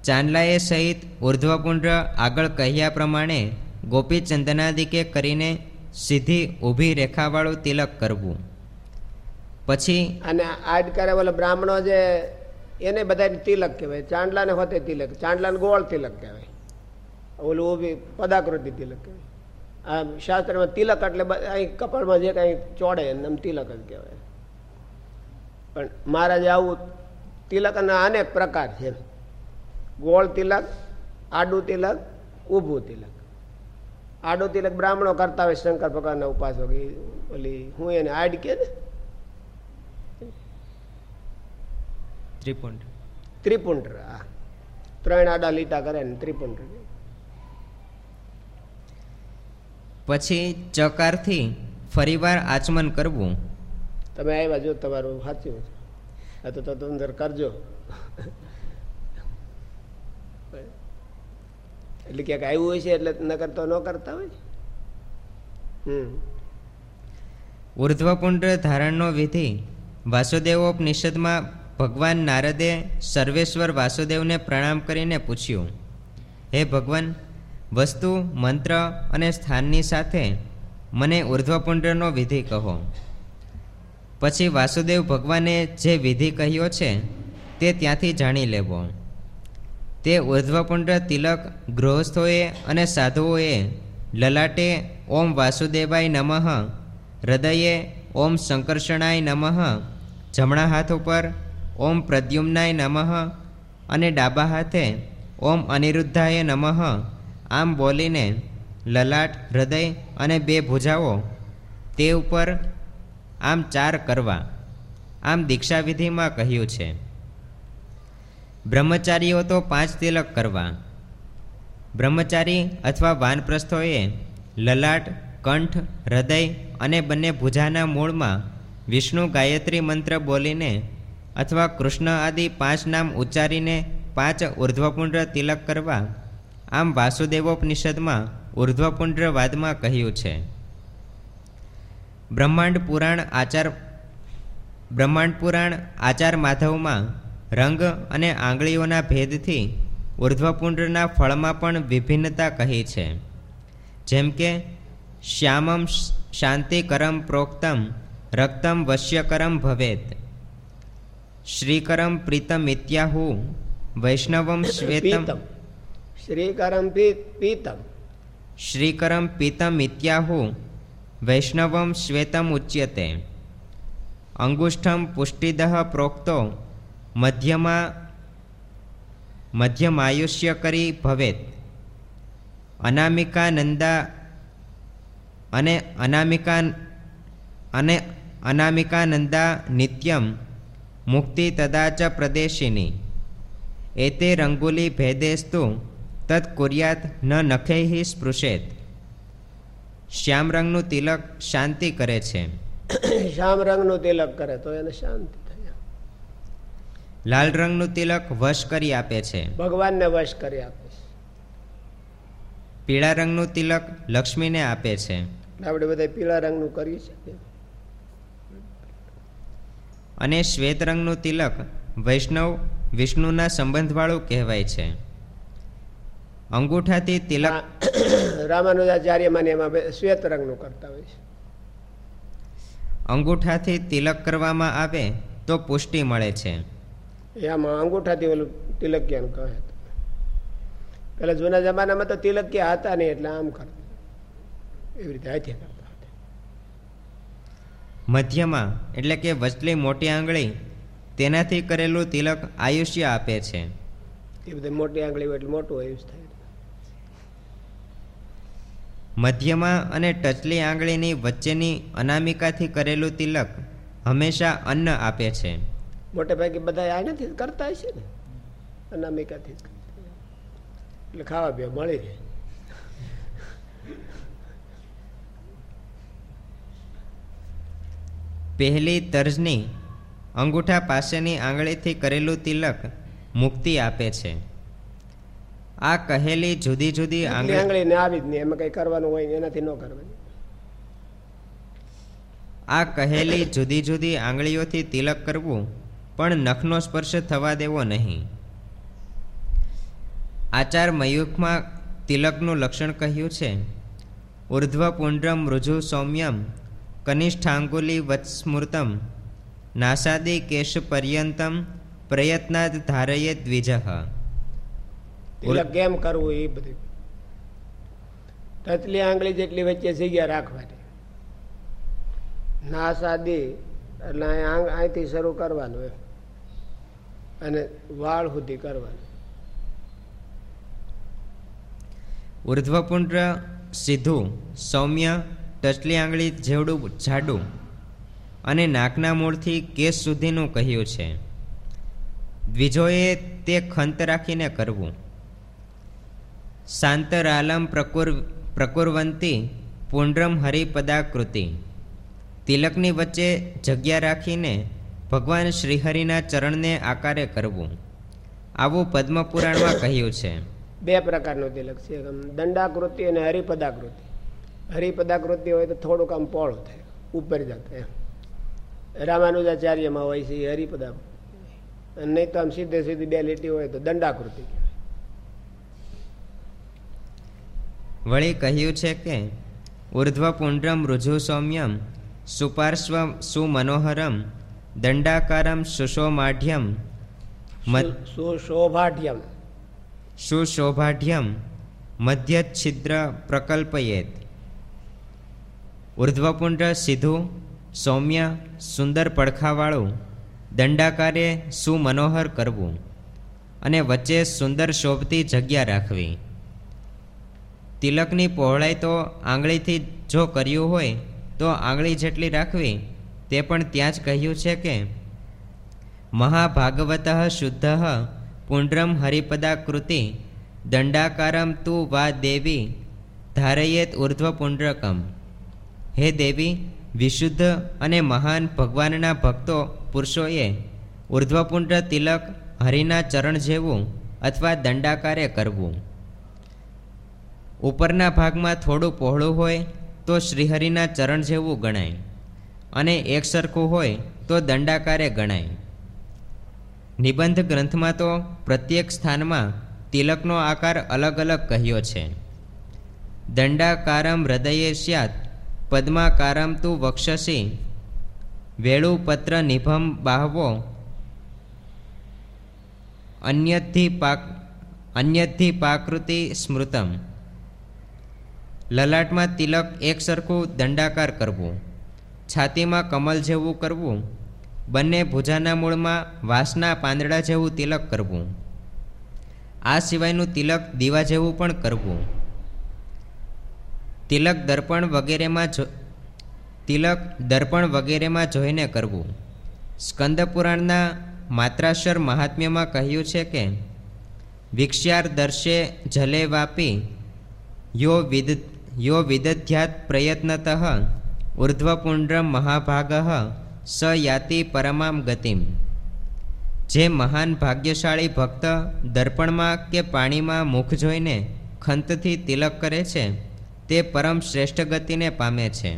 ચાંદલાએ સહિત ઉર્ધ્વપુંડ્ર આગળ કહ્યા પ્રમાણે ગોપીચંદનાદિકે કરીને સીધી ઊભી રેખાવાળું તિલક કરવું. પછી અને આડ કરે ઓલા બ્રાહ્મણો જે, એને બધા તિલક કહેવાય. ચાંદલાને હોતે તિલક, ચાંદલાને ગોળ તિલક કહેવાય. ઓલું ઊભી પદાકૃતિ તિલક કહેવાય. આમ શાસ્ત્રમાં તિલક એટલે અહીં કપાળમાં જે કાંઈ ચોડે એને આમ તિલક જ કહેવાય. પણ મહારાજે આવું તિલકના અનેક પ્રકાર છે. ગોળ તિલક, આડું તિલક, ઊભું તિલક. આડું તિલક બ્રાહ્મણો કરતા હોય શંકર ભગવાનના ઉપાસક ઓલી હું એને આડ કે ને? ત્રિપુંડ. ત્રિપુંડ્ર આ ત્રણ આડા લીટા કરે ને ત્રિપુંડ્ર પછી ચકારથી ફરીવાર આચમન કરવું. તમે આવ્યા જો તમારું સાચું આ તો તો અંદર કરજો. એટલે ક્યાંક આવ્યું હોય છે એટલે નકર તો ન કરતા હોય. હમ. ઉર્ધ્વપુંડ ધારણનો વિધિ વાસુદેવોપનિષદમાં ભગવાન નારદે સર્વેશ્વર વાસુદેવને પ્રણામ કરીને પૂછ્યું, હે ભગવાન, વસ્તુ, મંત્ર અને સ્થાનની સાથે મને ઉર્ધ્વપુંડનો વિધિ કહો. પછી વાસુદેવ ભગવાને જે વિધિ કહ્યો છે તે ત્યાંથી જાણી લેવો. તે ઉર્ધ્વપુંડ્ર તિલક ગૃહસ્થોએ અને સાધુઓએ લલાટે ઓમ વાસુદેવાય નમઃ, હૃદયે ઓમ શંકર્ષણાય નમઃ, જમણા હાથ ઉપર ઓમ પ્રદ્યુમ્નાય નમઃ અને ડાબા હાથે ઓમ અનિરુદ્ધાય નમઃ. આમ બોલીને લલાટ, હૃદય અને બે ભુજાઓ તે ઉપર આમ ચાર કરવા આમ દીક્ષાવિધિમાં કહ્યું છે. બ્રહ્મચારીઓ તો પાંચ તિલક કરવા. બ્રહ્મચારી અથવા વાનપ્રસ્થોએ લલાટ, કંઠ, હૃદય અને બંને ભુજાના મૂળમાં વિષ્ણુ ગાયત્રી મંત્ર બોલીને અથવા કૃષ્ણ આદિ પાંચ નામ ઉચ્ચારીને પાંચ ઉર્ધ્વપુંડ્ર તિલક કરવા આમ વાસુદેવોપનિષદમાં ઉર્ધ્વપુંડ્રવાદમાં કહ્યું છે. બ્રહ્માંડ પુરાણ આચાર બ્રહ્માંડ પુરાણ આચાર માધવમાં રંગ અને આંગળીઓના ભેદથી ઉર્ધ્વપુંડ્રના ફળમાં પણ વિભિન્નતા કહી છે. જેમ કે, શ્યામમ શાંતિકરમ પ્રોક્તમ રક્તમ વશ્યકરમ ભવેત. શ્રીકરમ પ્રીતમ ઇત્યાહુ વૈષ્ણવમ શ્વેતમ શ્રીકરમ પીતમ શ્રીકરમ પીતમ ઇત્યાહુ વૈષ્ણવમ શ્વેતમ ઉચ્યતે અંગુષ્ઠમ પુષ્ટિદહ પ્રોક્તો મધ્યમાં મધ્યમાયુષ્ય કરી ભવેત અનામિકા નંદા અને અનામિકા અને અનામિકાનંદા નિત્યમ મુક્તિ તદાચ પ્રદેશિની. એતે રંગુલી ભેદેસ્તુ તત કુર્યાત ન નખૈ સ્પૃશેત. શ્યામ રંગનું તિલક શાંતિ કરે છે. શ્યામ રંગનું તિલક કરે તો એને શાંતિ થાય લાલ રંગનું તિલક વશ કરી આપે છે. ભગવાનને વશ કરી આપે છે. પીળા રંગનું તિલક લક્ષ્મીને આપે છે. આપણે બધા પીળા રંગનું કરીએ છીએ. અને શ્વેત રંગનું તિલક વૈષ્ણવ વિષ્ણુના સંબંધવાળું કહેવાય છે. અંગૂઠાથી તિલક રામાનુજાચાર્ય માને એમાં શ્વેત રંગનું કરતા હોય છે. અંગૂઠાથી તિલક કરવામાં આવે તો પુષ્ટિ મળે છે. એ આમાં અંગૂઠાથી ઓલું તિલકિયાનું કહે. પેલા જૂના જમાનામાં તો તિલકિયા હતા નહીં એટલે આમ કરતા. એવી રીતે હાથે કરતા. મધ્યમાં એટલે કે વચલી મોટી આંગળી તેનાથી કરેલું તિલક આયુષ્ય આપે છે. એ બધી મોટી આંગળી એટલે મોટું આયુષ થાય. મધ્યમાં અને ટચલી આંગળીની વચ્ચેની અનામિકાથી કરેલું તિલક હંમેશા અન્ન આપે છે. મોટે ભાગે બધા આનાથી કરતા હશે ને? અનામિકાથી. એટલે ખાવા પીવા મળી રહે. પહેલી તર્જની અંગૂઠા પાસેની આંગળીથી કરેલું તિલક મુક્તિ આપે છે. આ કહેલી જુદી જુદી આંગળી આવી જ નહીં એમાં કઈ કરવાનું હોય એનાથી ન કરવાની. આ કહેલી જુદી જુદી આંગળીઓથી તિલક કરવું પણ નખનો સ્પર્શ થવા દેવો નહીં. આચાર મયુખમાં તિલકનું લક્ષણ કહ્યું છે. ઉર્ધ્વ પુંડ્રમ મૃજુ સૌમ્યમ કનિષ્ઠાંગુલી વત્સ્મૃતમ નાસાદી કેશ પર્યંતમ પ્રયત્નાદ ધારયે દ્વિજ કેમ કરવું એ બધું? ટચલી આંગળી જેટલી વચ્ચે જગ્યા રાખવાની. નાસ એટલે અહીંથી શરૂ કરવાનું એમ. અને વાળ સુધી કરવાનું. ઉર્ધ્વપુંડ્ર સીધું સૌમ્ય ટચલી આંગળી જેવડું જાડું અને નાકના મૂળથી કેસ સુધીનું કહ્યું છે. દ્વિજોએ તે ખંત રાખીને કરવું. શાંતરાલમ પ્રકુર, પ્રકુરવંતી પુંડ્રમ હરિપદાકૃતિ. તિલકની વચ્ચે જગ્યા રાખીને ભગવાન શ્રીહરિના ચરણને આકારે કરવું. આવું પદ્મપુરાણમાં કહ્યું છે. બે પ્રકારનું તિલક છે. દંડાકૃતિ અને હરિપદાકૃતિ. હરિપદાકૃતિ હોય તો થોડુંક આમ પોળું થાય ઉપર જતા એમ. રામાનુજાચાર્યમાં હોય છે હરિપદા નહીં તો આમ સીધે સીધી બે લીટી હોય તો દંડાકૃતિ વળી કહ્યું છે કે ઉર્ધ્વ પુંડ્રમ ઋજુ સૌમ્યમ સુપાર્શ્વ સુમનોહરમ દંડાકારમ સુશોમાઢ્યમ સુશોભાઢ્યમ. સુશોભાઢ્યમ મધ્યચ્છિદ્ર પ્રકલ્પયેત. ઉર્ધ્વપુંડ સીધું, સૌમ્ય, સુંદર પડખાવાળું, દંડાકારે સુમનોહર કરવું અને વચ્ચે સુંદર શોભતી જગ્યા રાખવી. તિલકની પહોળાઈ તો આંગળીથી જો કર્યું હોય, તો આંગળી જેટલી રાખવી, તે પણ ત્યાં જ કહ્યું છે કે, મહાભાગવત શુદ્ધ પુંડ્રમ હરિપદા કૃતિ દંડાકારમ તું વા દેવી, ધારયેત ઉર્ધ્વપુંડ્રકમ. હે દેવી, વિશુદ્ધ અને મહાન ભગવાનના ભક્તો, પુરુષોએ ઉર્ધ્વપુંડ તિલક, હરિના ચરણ જેવું અથવા દંડાકારે કરવું. ઉપરના ભાગમાં થોડું પહોળું હોય તો શ્રીહરિના ચરણ જેવું ગણાય અને એક સરખું હોય તો દંડાકારે ગણાય. નિબંધ ગ્રંથમાં તો પ્રત્યેક સ્થાનમાં તિલકનો આકાર અલગ અલગ કહ્યો છે. દંડાકારમ હૃદયે સ્યાત પદ્માકારમ તું વક્ષસી. વેળુ નિભમ બાહવો. અન્યથી પાક અન્યથી પાકૃતિ સ્મૃતમ. લલાટમાં તિલક એક સરખું દંડાકાર કરવું. છાતીમાં કમલ જેવું કરવું. બંને ભુજાના મૂળમાં વાંસના પાંદડા જેવું તિલક કરવું. આ સિવાયનું તિલક દીવા જેવું પણ કરવું. તિલક દર્પણ વગેરેમાં જો તિલક દર્પણ વગેરેમાં જોઈને કરવું. સ્કંદ પુરાણના માત્રાશર મહાત્મ્યમાં કહ્યું છે કે, વિક્ષ્યાર દર્શે જલે વાપી, યો વિદ યો વિદધ્યાત પ્રયત્નતઃ, ઉર્ધ્વપુંડ્ર મહાભાગ, સ યાતિ પરમામ ગતિમ. જે મહાન ભાગ્યશાળી ભક્ત દર્પણમાં કે પાણીમાં મુખ જોઈને ખંતથી તિલક કરે છે તે પરમ શ્રેષ્ઠ ગતિને પામે છે.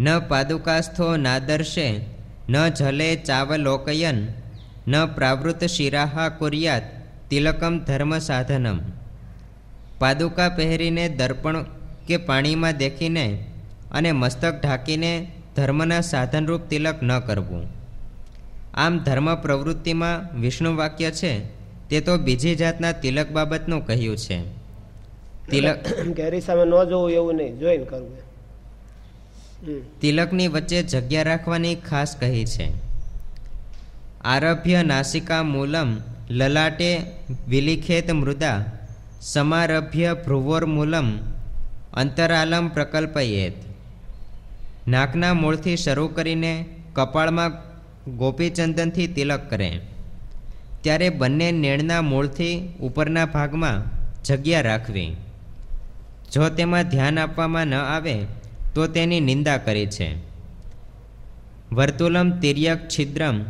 ન પાદુકાસ્થો નાદર્શે, ન જલે ચાવલોકયન, ન પ્રાવૃત શિરાહા કુર્યાત તિલકમ ધર્મ સાધનમ. પાદુકા પહેરીને દર્પણ કે પાણીમાં દેખીને અને મસ્તક ઢાંકીને ધર્મના સાધનરૂપ તિલક ન કરવું. આમ ધર્મ પ્રવૃત્તિમાં વિષ્ણુ વાક્ય છે, તે તો બીજી જાતના તિલક બાબતનું કહ્યું છે. તિલક કે અરીસામે ન જોવું એવું નહીં જોઈને કરવું તિલકની વચ્ચે જગ્યા રાખવાની ખાસ કહી છે. આરભ્ય નાસિકા મૂલમ લલાટે વિલિખેત મૃદા સમારભ્ય ભ્રુવોર મૂલમ અંતરાલમ પ્રકલ્પયેત. નાકના મૂળથી શરૂ કરીને કપાળમાં ગોપીચંદનથી તિલક કરે. ત્યારે બંને નેણના મૂળથી ઉપરના ભાગમાં જગ્યા રાખવી. જો તેમાં ધ્યાન આપવામાં ન આવે, તો તેની નિંદા કરી છે. વર્તુલમ તિર્યક છિદ્રમ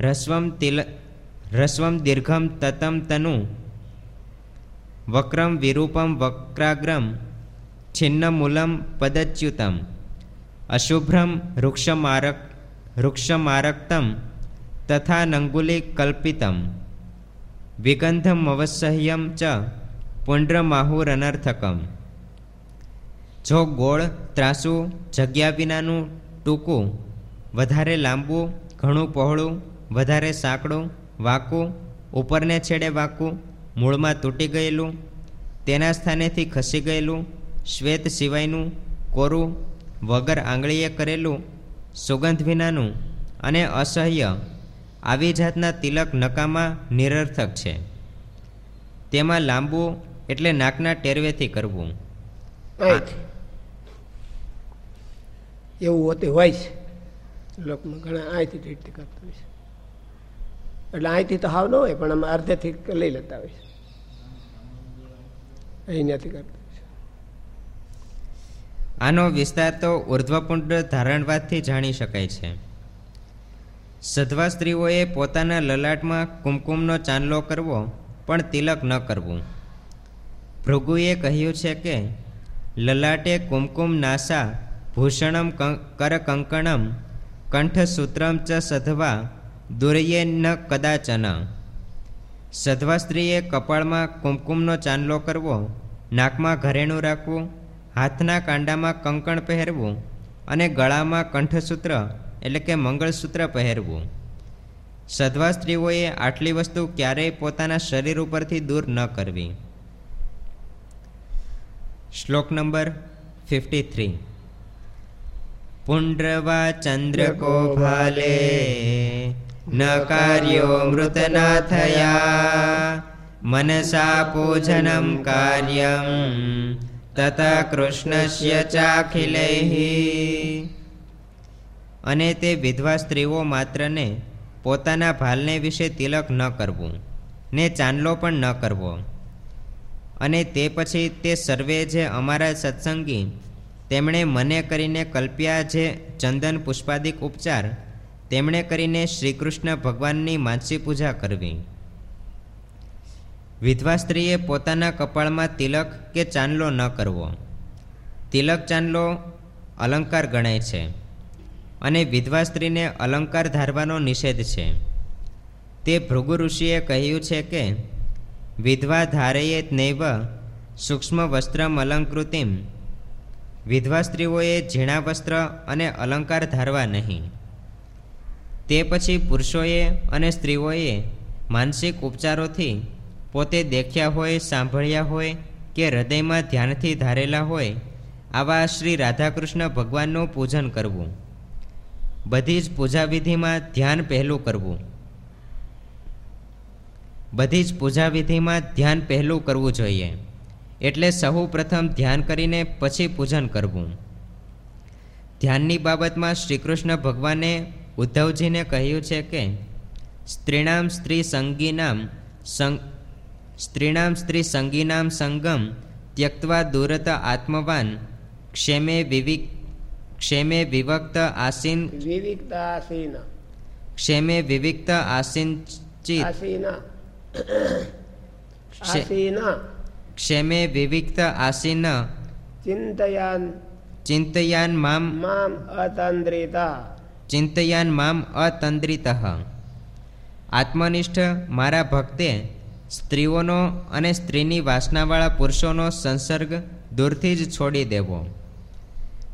રસ્વમ તિલ, રસ્વમ દીર્ઘમ તતમ તનુ, વક્રમ વિરૂપમ વક્રાગ્રમ, છિન્નમૂલમ પદચ્યુતમ, અશુભ્રમ વૃક્ષમારક વૃક્ષમારક્તમ તથા નંગુલી કલ્પિતમ, વિગંધમવસહ્યમ ચ પુંડ્રમાહુરનર્થકમ. જો ગોળ, ત્રાસું, જગ્યા વિનાનું ટૂંકું, વધારે લાંબુ, ઘણું પહોળું, વધારે સાંકડું, વાંકું, ઉપરને છેડે વાંકું, મૂળમાં તૂટી ગયેલું, તેના સ્થાનેથી ખસી ગયેલું, શ્વેત સિવાયનું, કોરું, વગર આંગળીએ કરેલું, સુગંધ વિનાનું અને અસહ્ય, આવી જાતના તિલક નકામા નિરર્થક છે. તેમાં લાંબુ એટલે નાકના ટેરવેથી કરવું. એવું હોતું હોય છે. લોકમાં ઘણા અહીંથી ટ્રીટથી કરતા હોય છે. એટલે અહીંથી તો હાવ ન હોય, પણ અમે અર્ધેથી લઈ લેતા હોય છે. અહીંયાથી કરતા આનો વિસ્તાર તો ઉર્ધ્વપુંડ ધારણવાદથી જાણી શકાય છે. સધવા સ્ત્રીઓએ પોતાના લલાટમાં કુમકુમનો ચાંદલો કરવો, પણ તિલક ન કરવું. ભૃગુએ કહ્યું છે કે, લલાટે કુમકુમ નાસા ભૂષણમ કરકંકણમ કંઠસૂત્રમ ચ સધવા દુર્યે ન કદાચન સધવા સ્ત્રીએ કપાળમાં કુમકુમનો ચાંદલો કરવો, નાકમાં ઘરેણું રાખવું, હાથના કાંડામાં કંકણ પહેરવું અને ગળામાં કંઠસૂત્ર એટલે કે મંગળસૂત્ર પહેરવું. સધવા સ્ત્રીઓએ આટલી વસ્તુ ક્યારેય પોતાના શરીર ઉપરથી દૂર ન કરવી. શ્લોક નંબર ફિફ્ટી થ્રી. પુંડ્રવા ચંદ્રકો ભાલે ન કાર્યો મૃતના થયા મનસા પૂજનમ કાર્યમ તથા કૃષ્ણસ્ય ચાખિલૈઃ અને તે વિધવા સ્ત્રીઓ માત્રને પોતાના ભાલને વિશે તિલક ન કરવું, ને ચાંદલો પણ ન કરવો. અને તે પછી તે સર્વે જે અમારા સત્સંગી તેમણે મને કરીને કલ્પ્યા જે ચંદન પુષ્પાદિક ઉપચાર, તેમણે કરીને શ્રી કૃષ્ણ ભગવાનની માનસી પૂજા કરવી. વિધવા સ્ત્રીએ પોતાના કપાળમાં તિલક કે ચાંદલો ન કરવો. તિલક ચાંદલો અલંકાર ગણાય છે અને વિધવા સ્ત્રીને અલંકાર ધારવાનો નિષેધ છે. તે ભૃગુ ઋષિએ કહ્યું છે કે, વિધવા ધારયેત નૈવ સૂક્ષ્મ વસ્ત્રમ અલંકૃતિમ વિધવા સ્ત્રીઓએ ઝીણા વસ્ત્ર અને અલંકાર ધારવા નહીં. તે પછી પુરુષોએ અને સ્ત્રીઓએ માનસિક ઉપચારોથી પોતે દેખ્યા હોય, સાંભળ્યા હોય કે હૃદયમાં ધ્યાનથી ધારેલા હોય, આવા શ્રી રાધાકૃષ્ણ ભગવાનનું પૂજન કરવું. બધી જ પૂજા વિધિમાં ધ્યાન પહેલું કરવું. બધી જ પૂજાવિધિમાં ધ્યાન પહેલું કરવું જોઈએ. એટલે સહુ પ્રથમ ધ્યાન કરીને પછી પૂજન કરવું. ધ્યાનની બાબતમાં શ્રીકૃષ્ણ ભગવાને ઉદ્ધવજીને કહ્યું છે કે સ્ત્રીણામ સ્ત્રી સંગીનામ સંગ સ્ત્રીણામ સ્ત્રી સંગીનામ સંગમ ત્યક્તવા દૂરત આત્મવાન ક્ષેમે વિવિક ક્ષેમે વિવક્ત આસીન વિવિક્ત આસીન. ક્ષેમે વિવિક્ત આસીન ચિત આસીન. આસીન. ક્ષેમે વિવિક્ત આસીન. ચિંતયાન. ચિંતયાન મામ. મામ અતંદ્રિતા. ચિંતયાન મામ અતંદ્રિત. આત્મનિષ્ઠ મારા ભક્તે સ્ત્રીઓનો અને સ્ત્રીની વાસનાવાળા પુરુષોનો સંસર્ગ દૂરથી જ છોડી દેવો.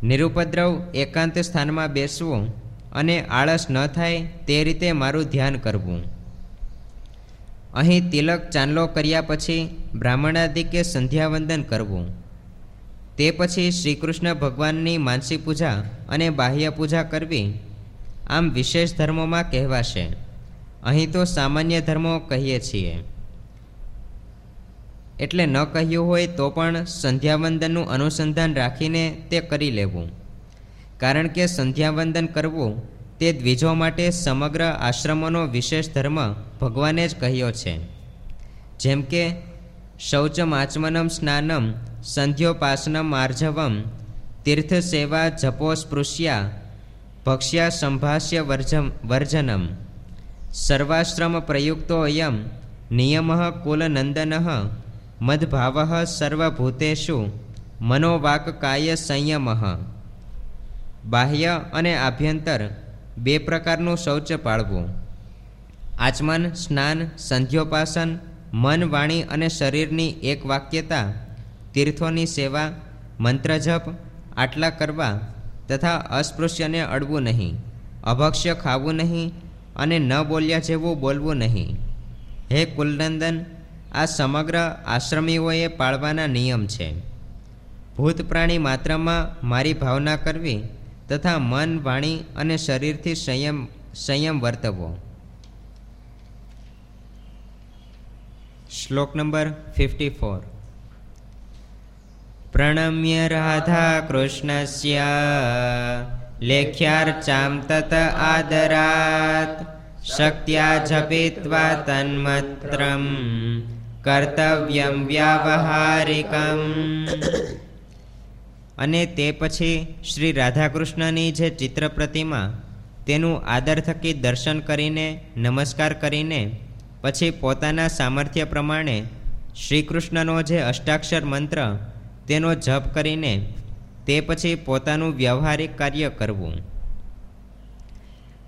નિરુપદ્રવ એકાંત સ્થાનમાં બેસવું અને આળસ ન થાય તે રીતે મારું ધ્યાન કરવું. અહીં તિલક ચાંદલો કર્યા પછી બ્રાહ્મણાદિકે સંધ્યાવંદન કરવું. તે પછી શ્રીકૃષ્ણ ભગવાનની માનસી પૂજા અને બાહ્ય પૂજા કરવી આમ વિશેષ ધર્મોમાં કહેવાશે. અહીં તો સામાન્ય ધર્મો કહીએ છીએ. એટલે ન કહ્યું હોય તો પણ સંધ્યાવંદનનું અનુસંધાન રાખીને તે કરી લેવું. કારણ કે સંધ્યાવંદન કરવું તે દ્વિજો માટે સમગ્ર આશ્રમોનો વિશેષ ધર્મ ભગવાને જ કહ્યો છે. જેમ કે શૌચમ આચમનમ સ્નાનમ, સંધ્યોપાસનમ આર્જવમ તીર્થ સેવા જપો સ્પૃશ્યા ભક્ષ્યા સંભાષ્ય વર્જમ વર્જનમ. સર્વાશ્રમ પ્રયુક્તો અયમ, નિયમ કુલનંદન, મદભાવ સર્વભૂતેષુ મનોવાક કાય સંયમ. બાહ્ય અને આભ્યંતર બે પ્રકારનું શૌચ પાળવું. આચમન, સ્નાન, સંધ્યોપાસન, મન, વાણી અને શરીરની એક વાક્યતા, તીર્થોની સેવા મંત્રજપ આટલા કરવા તથા અસ્પૃશ્યને અડવું નહીં, અભક્ષ્ય ખાવું નહીં અને ન બોલ્યા જેવું બોલવું નહીં. હે કુલનંદન, આ સમગ્ર આશ્રમીઓએ પાળવાના નિયમ છે. ભૂત પ્રાણી માત્રમાં મારી ભાવના કરવી તથા મન, વાણી અને શરીરથી સંયમ સંયમ વર્તવો. શ્લોક નંબર ફિફ્ટી ફોર. રાધા કૃષ્ણસ્ય. લેખ્યાર્ચામ તત આદરાત. શક્ત્યા જપિત્વા તન્મત્રમ. કર્તવ્યમ વ્યાવહારિકમ. અને તે પછી શ્રી રાધાકૃષ્ણની જે ચિત્ર પ્રતિમા, તેનું આદર થકી દર્શન કરીને, નમસ્કાર કરીને, પછી પોતાના સામર્થ્ય પ્રમાણે શ્રી કૃષ્ણનો જે અષ્ટાક્ષર મંત્ર, તેનો જપ કરીને, તે પછી પોતાનું વ્યવહારિક કાર્ય કરવું.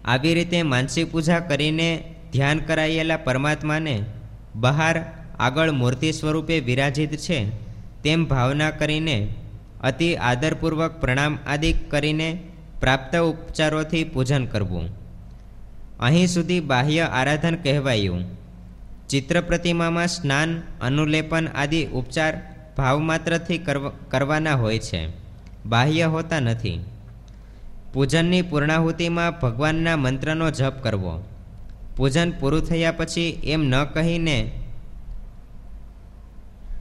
આવી રીતે માનસિક પૂજા કરીને ધ્યાન કરાયેલા પરમાત્માને બહાર આગળ મૂર્તિ સ્વરૂપે વિરાજિત છે, તેમ ભાવના કરીને અતિ આદરપૂર્વક પ્રણામ આદિ કરીને પ્રાપ્ત ઉપચારોથી પૂજન કરવું. અહીં સુધી બાહ્ય આરાધન કહેવાયું. ચિત્ર પ્રતિમામાં સ્નાન, અનુલેપન આદિ ઉપચાર ભાવમાત્રથી કરવાના હોય છે. બાહ્ય હોતા નથી. પૂજનની પૂર્ણાહુતિમાં ભગવાનના મંત્રનો જપ કરવો. પૂજન પૂરું થયા પછી એમ ન કહીને,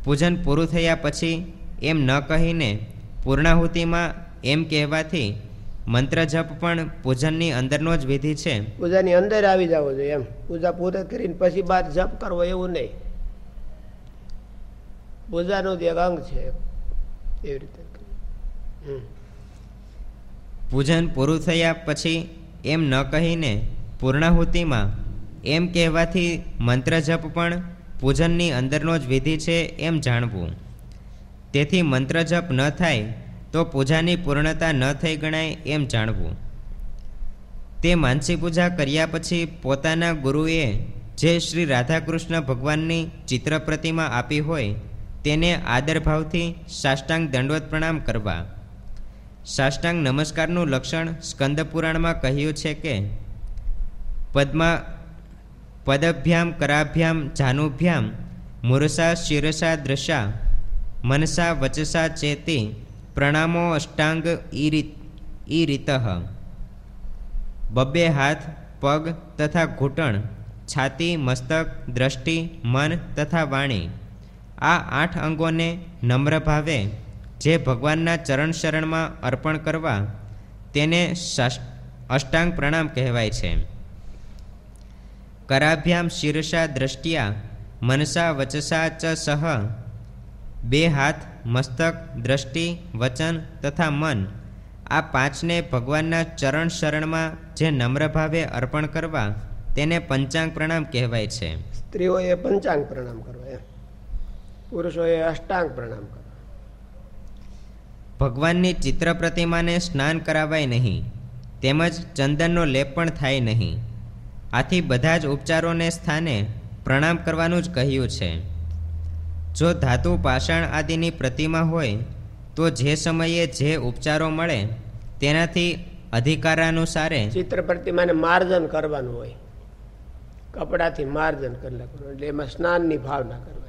પૂજન પૂરું થયા પછી એમ ન કહીને પૂર્ણાહુતિમાં એમ કહેવાથી મંત્ર જપ પણ પૂજનની અંદરનો જ વિધિ છે. પૂજાની અંદર આવી જવો જોઈએ એમ. પૂજા પૂરી કરીને પછી બહાર જપ કરવો એવું નહીં. પૂજાનું જે અંગ છે. એવી રીતે. પૂજન પૂરું થયા પછી એમ ન કહીને પૂર્ણાહુતિમાં એમ કહેવાથી મંત્ર જપ પણ પૂજનની અંદરનો જ વિધિ છે એમ જાણવું. તેથી મંત્ર જપ ન થાય, તો પૂજાની પૂર્ણતા ન થઈ ગણાય એમ જાણવું. તે માનસી પૂજા કર્યા પછી પોતાના ગુરુએ જે શ્રી રાધાકૃષ્ણ ભગવાનની ચિત્ર પ્રતિમા આપી હોય, તેને આદરભાવથી સાષ્ટાંગ દંડવત પ્રણામ કરવા. સાષ્ટાંગ નમસ્કારનું લક્ષણ સ્કંદ પુરાણમાં કહ્યું છે કે, પદ્મા, પદભ્યામ, કરાભ્યામ, જાનુભ્યામ, મુરસા, શિરસા, દ્રશા મનસા વચસા ચેતી પ્રણામો અષ્ટાંગ ઈ રીત બબ્બે હાથ, પગ તથા ઘૂંટણ, છાતી, મસ્તક, દ્રષ્ટિ, મન તથા વાણી. આ આઠ અંગોને નમ્ર ભાવે, જે ભગવાનના ચરણ શરણમાં અર્પણ કરવા, તેને અષ્ટાંગ પ્રણામ કહેવાય છે. કરાભ્યામ શિરસા દ્રષ્ટિયા, મનસા વચસા ચ સહ. બે હાથ મસ્તક દ્રષ્ટિ વચન તથા મન. આ પાંચને ભગવાનના ચરણ શરણમાં જે નમ્ર ભાવે અર્પણ કરવા તેને પંચાંગ પ્રણામ કહેવાય છે. સ્ત્રીઓએ પંચાંગ પ્રણામ કરવા એમ. પુરુષોએ અષ્ટાંગ પ્રણામ કરવા. ભગવાનની ચિત્ર પ્રતિમાને સ્નાન કરાવાય નહીં તેમજ ચંદનનો લેપ પણ થાય નહીં. આથી બધા જ ઉપચારોને સ્થાને પ્રણામ કરવાનું જ કહ્યું છે. જો ધાતુ પાષાણ આદિની પ્રતિમા હોય તો જે સમયે જે ઉપચારો મળે તેનાથી અધિકારાનુસારે ચિત્ર પ્રતિમાને માર્જન કરવાનું હોય. કપડાથી માર્જન કરી નાખવાનું એટલે એમાં સ્નાનની ભાવના કરવાની.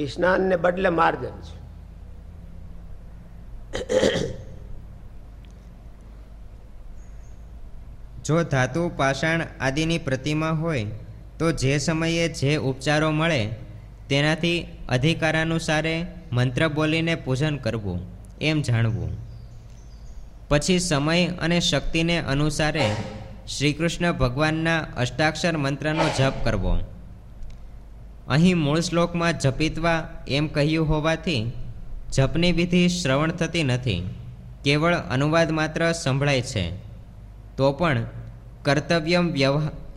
એ સ્નાનને બદલે માર્જન છે. જો ધાતુ પાષાણ આદિની પ્રતિમા હોય તો જે સમયે જે ઉપચારો મળે તેનાથી અધિકારાનુસારે મંત્ર બોલીને પૂજન કરવું, એમ જાણવું. પછી સમય અને શક્તિને અનુસારે શ્રીકૃષ્ણ ભગવાનના અષ્ટાક્ષર મંત્રનો જપ કરવો. અહીં મૂળ શ્લોકમાં જપિતવા એમ કહ્યું હોવાથી જપની વિધિ શ્રવણ થતી નથી, કેવળ અનુવાદ માત્ર સંભળાય છે. તો પણ કર્તવ્યમ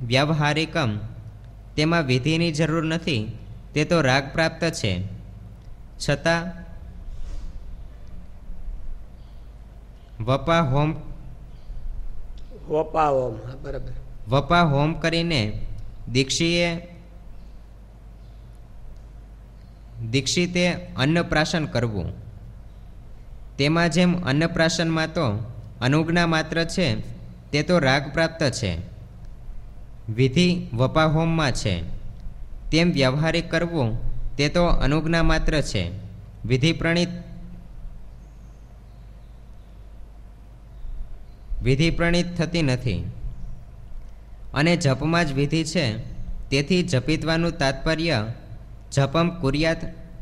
વ્યવહારિકમ, તેમાં વિધિની જરૂર નથી તે તો રાગ પ્રાપ્ત છે. છતાં વપા હોમ વપા હોમ બરાબર. વપા હોમ કરીને દીક્ષીએ દીક્ષિતે અન્નપ્રાશન કરવું. તેમાં જેમ અન્નપ્રાશનમાં તો અનુજ્ઞા માત્ર છે તે તો રાગ પ્રાપ્ત છે. વિધિ વપાહોમમાં છે. તેમ વ્યવહારિક કરવું, તે તો અનુજ્ઞા માત્ર છે. વિધિ પ્રણીત વિધિ પ્રણીત થતી નથી. અને જપમાં જ વિધિ છે, તેથી જપિતવાનું તાત્પર્ય જપમ કુર્યાત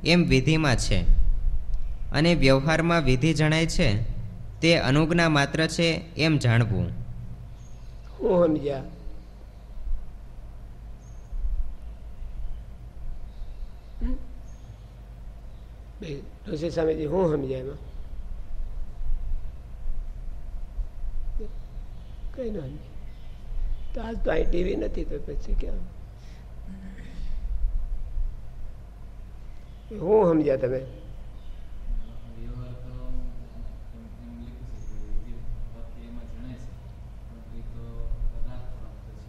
એમ વિધિમાં છે. અને વ્યવહારમાં વિધિ જણાય છે, તે અનુજ્ઞા માત્ર છે એમ જાણવું. હું સમજ્યા ઋષિ સ્વામીજી હું સમજ્યા એમાં કઈ ના તો આજ તો અહીં ટીવી નથી તો પછી કેમ હું સમજ્યા તમે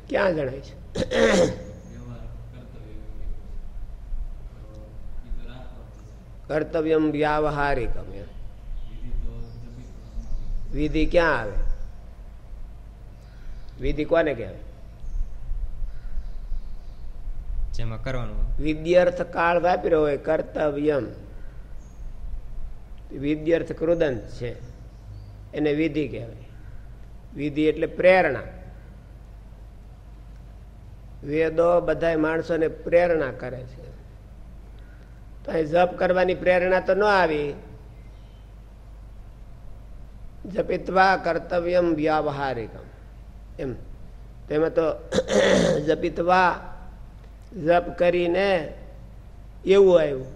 ક્યાં જણાય છે કર્તવ્યમ વ્યાવહારિકમ. એમ વિધિ ક્યાં આવે? વિધિ કોને કહેવાય? જેમાં કરવાનું વિદ્યાર્થ કાળ વાપર્યો હોય કર્તવ્યમ. વિદ્યાર્થ કૃદંત છે. એને વિધિ કહેવાય. વિધિ એટલે પ્રેરણા. વેદો બધા માણસોને પ્રેરણા કરે છે. જપ કરવાની પ્રેરણા તો ન આવી. જપિત્વા કર્તવ્યમ વ્યાવહારિકમ. એમ. તેમાં તો જપિત્વા, જપ કરીને એવું આવ્યું.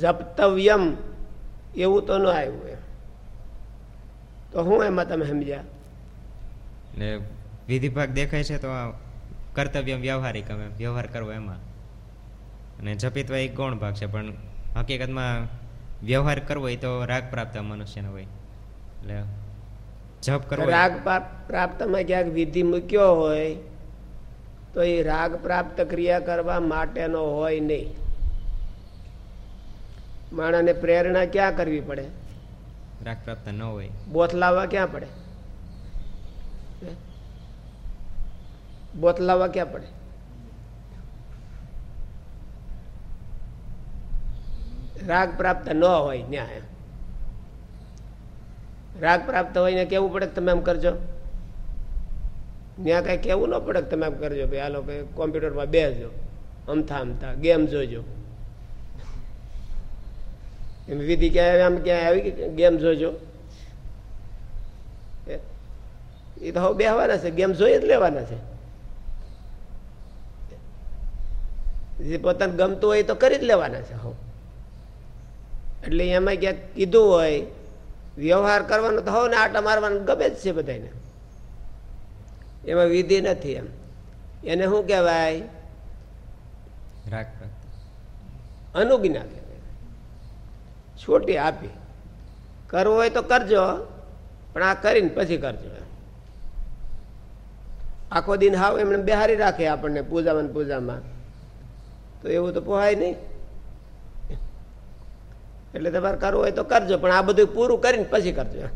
જપતવ્યમ એવું તો ન આવ્યું એમ. તો હું એમાં તમે સમજ્યા? એટલે વિધિ દેખાય છે તો કર્તવ્ય વ્યવહારિક અમે વ્યવહાર કરવો એમાં. અને જપિત્વા એ ગૌણ ભાગ છે પણ હકીકતમાં વ્યવહાર કરવો એ તો રાગ પ્રાપ્ત મનુષ્યનો હોય. એટલે જપ કરવો રાગ પ્રાપ્તમાં ક્યાંક વિધિ મૂક્યો હોય તો એ રાગ પ્રાપ્ત ક્રિયા કરવા માટેનો હોય નહીં. માણસને પ્રેરણા ક્યાં કરવી પડે? રાગ પ્રાપ્ત ન હોય. બોથલાવા ક્યાં પડે? બોથલાવા ક્યાં પડે? રાગ પ્રાપ્ત ન હોય ન્યાય. રાગ પ્રાપ્ત હોય ને કેવું પડે તમે એમ કરજો? ત્યાં કઈ કેવું ન પડે તમે એમ કરજો. ભાઈ, આ લોકો કોમ્પ્યુટરમાં બેસજો અમથા અમથા ગેમ જોજો. એમ વિધિ ક્યાં આમ ક્યાં આવી ગેમ જોજો? એ તો હવે બેહવાના છે, ગેમ જોઈ જ લેવાના છે. જે પોતાને ગમતું હોય તો કરી જ લેવાના છે હવે એટલે એમાં ક્યાંક કીધું હોય વ્યવહાર કરવાનો તો હોવ ને આટા મારવાનું ગમે જ છે બધાને એમાં વિધિ નથી એમ. એને શું કહેવાય? અનુજ્ઞા કહેવાય. છોટી આપી. કરવું હોય તો કરજો પણ આ કરીને પછી કરજો આખો દિન હાવ એમને બેહારી રાખે આપણને પૂજામાં પૂજામાં. તો એવું તો પોહાય નહીં. એટલે તમારે કરવું હોય તો કરજો, પણ આ બધું પૂરું કરીને પછી કરજો.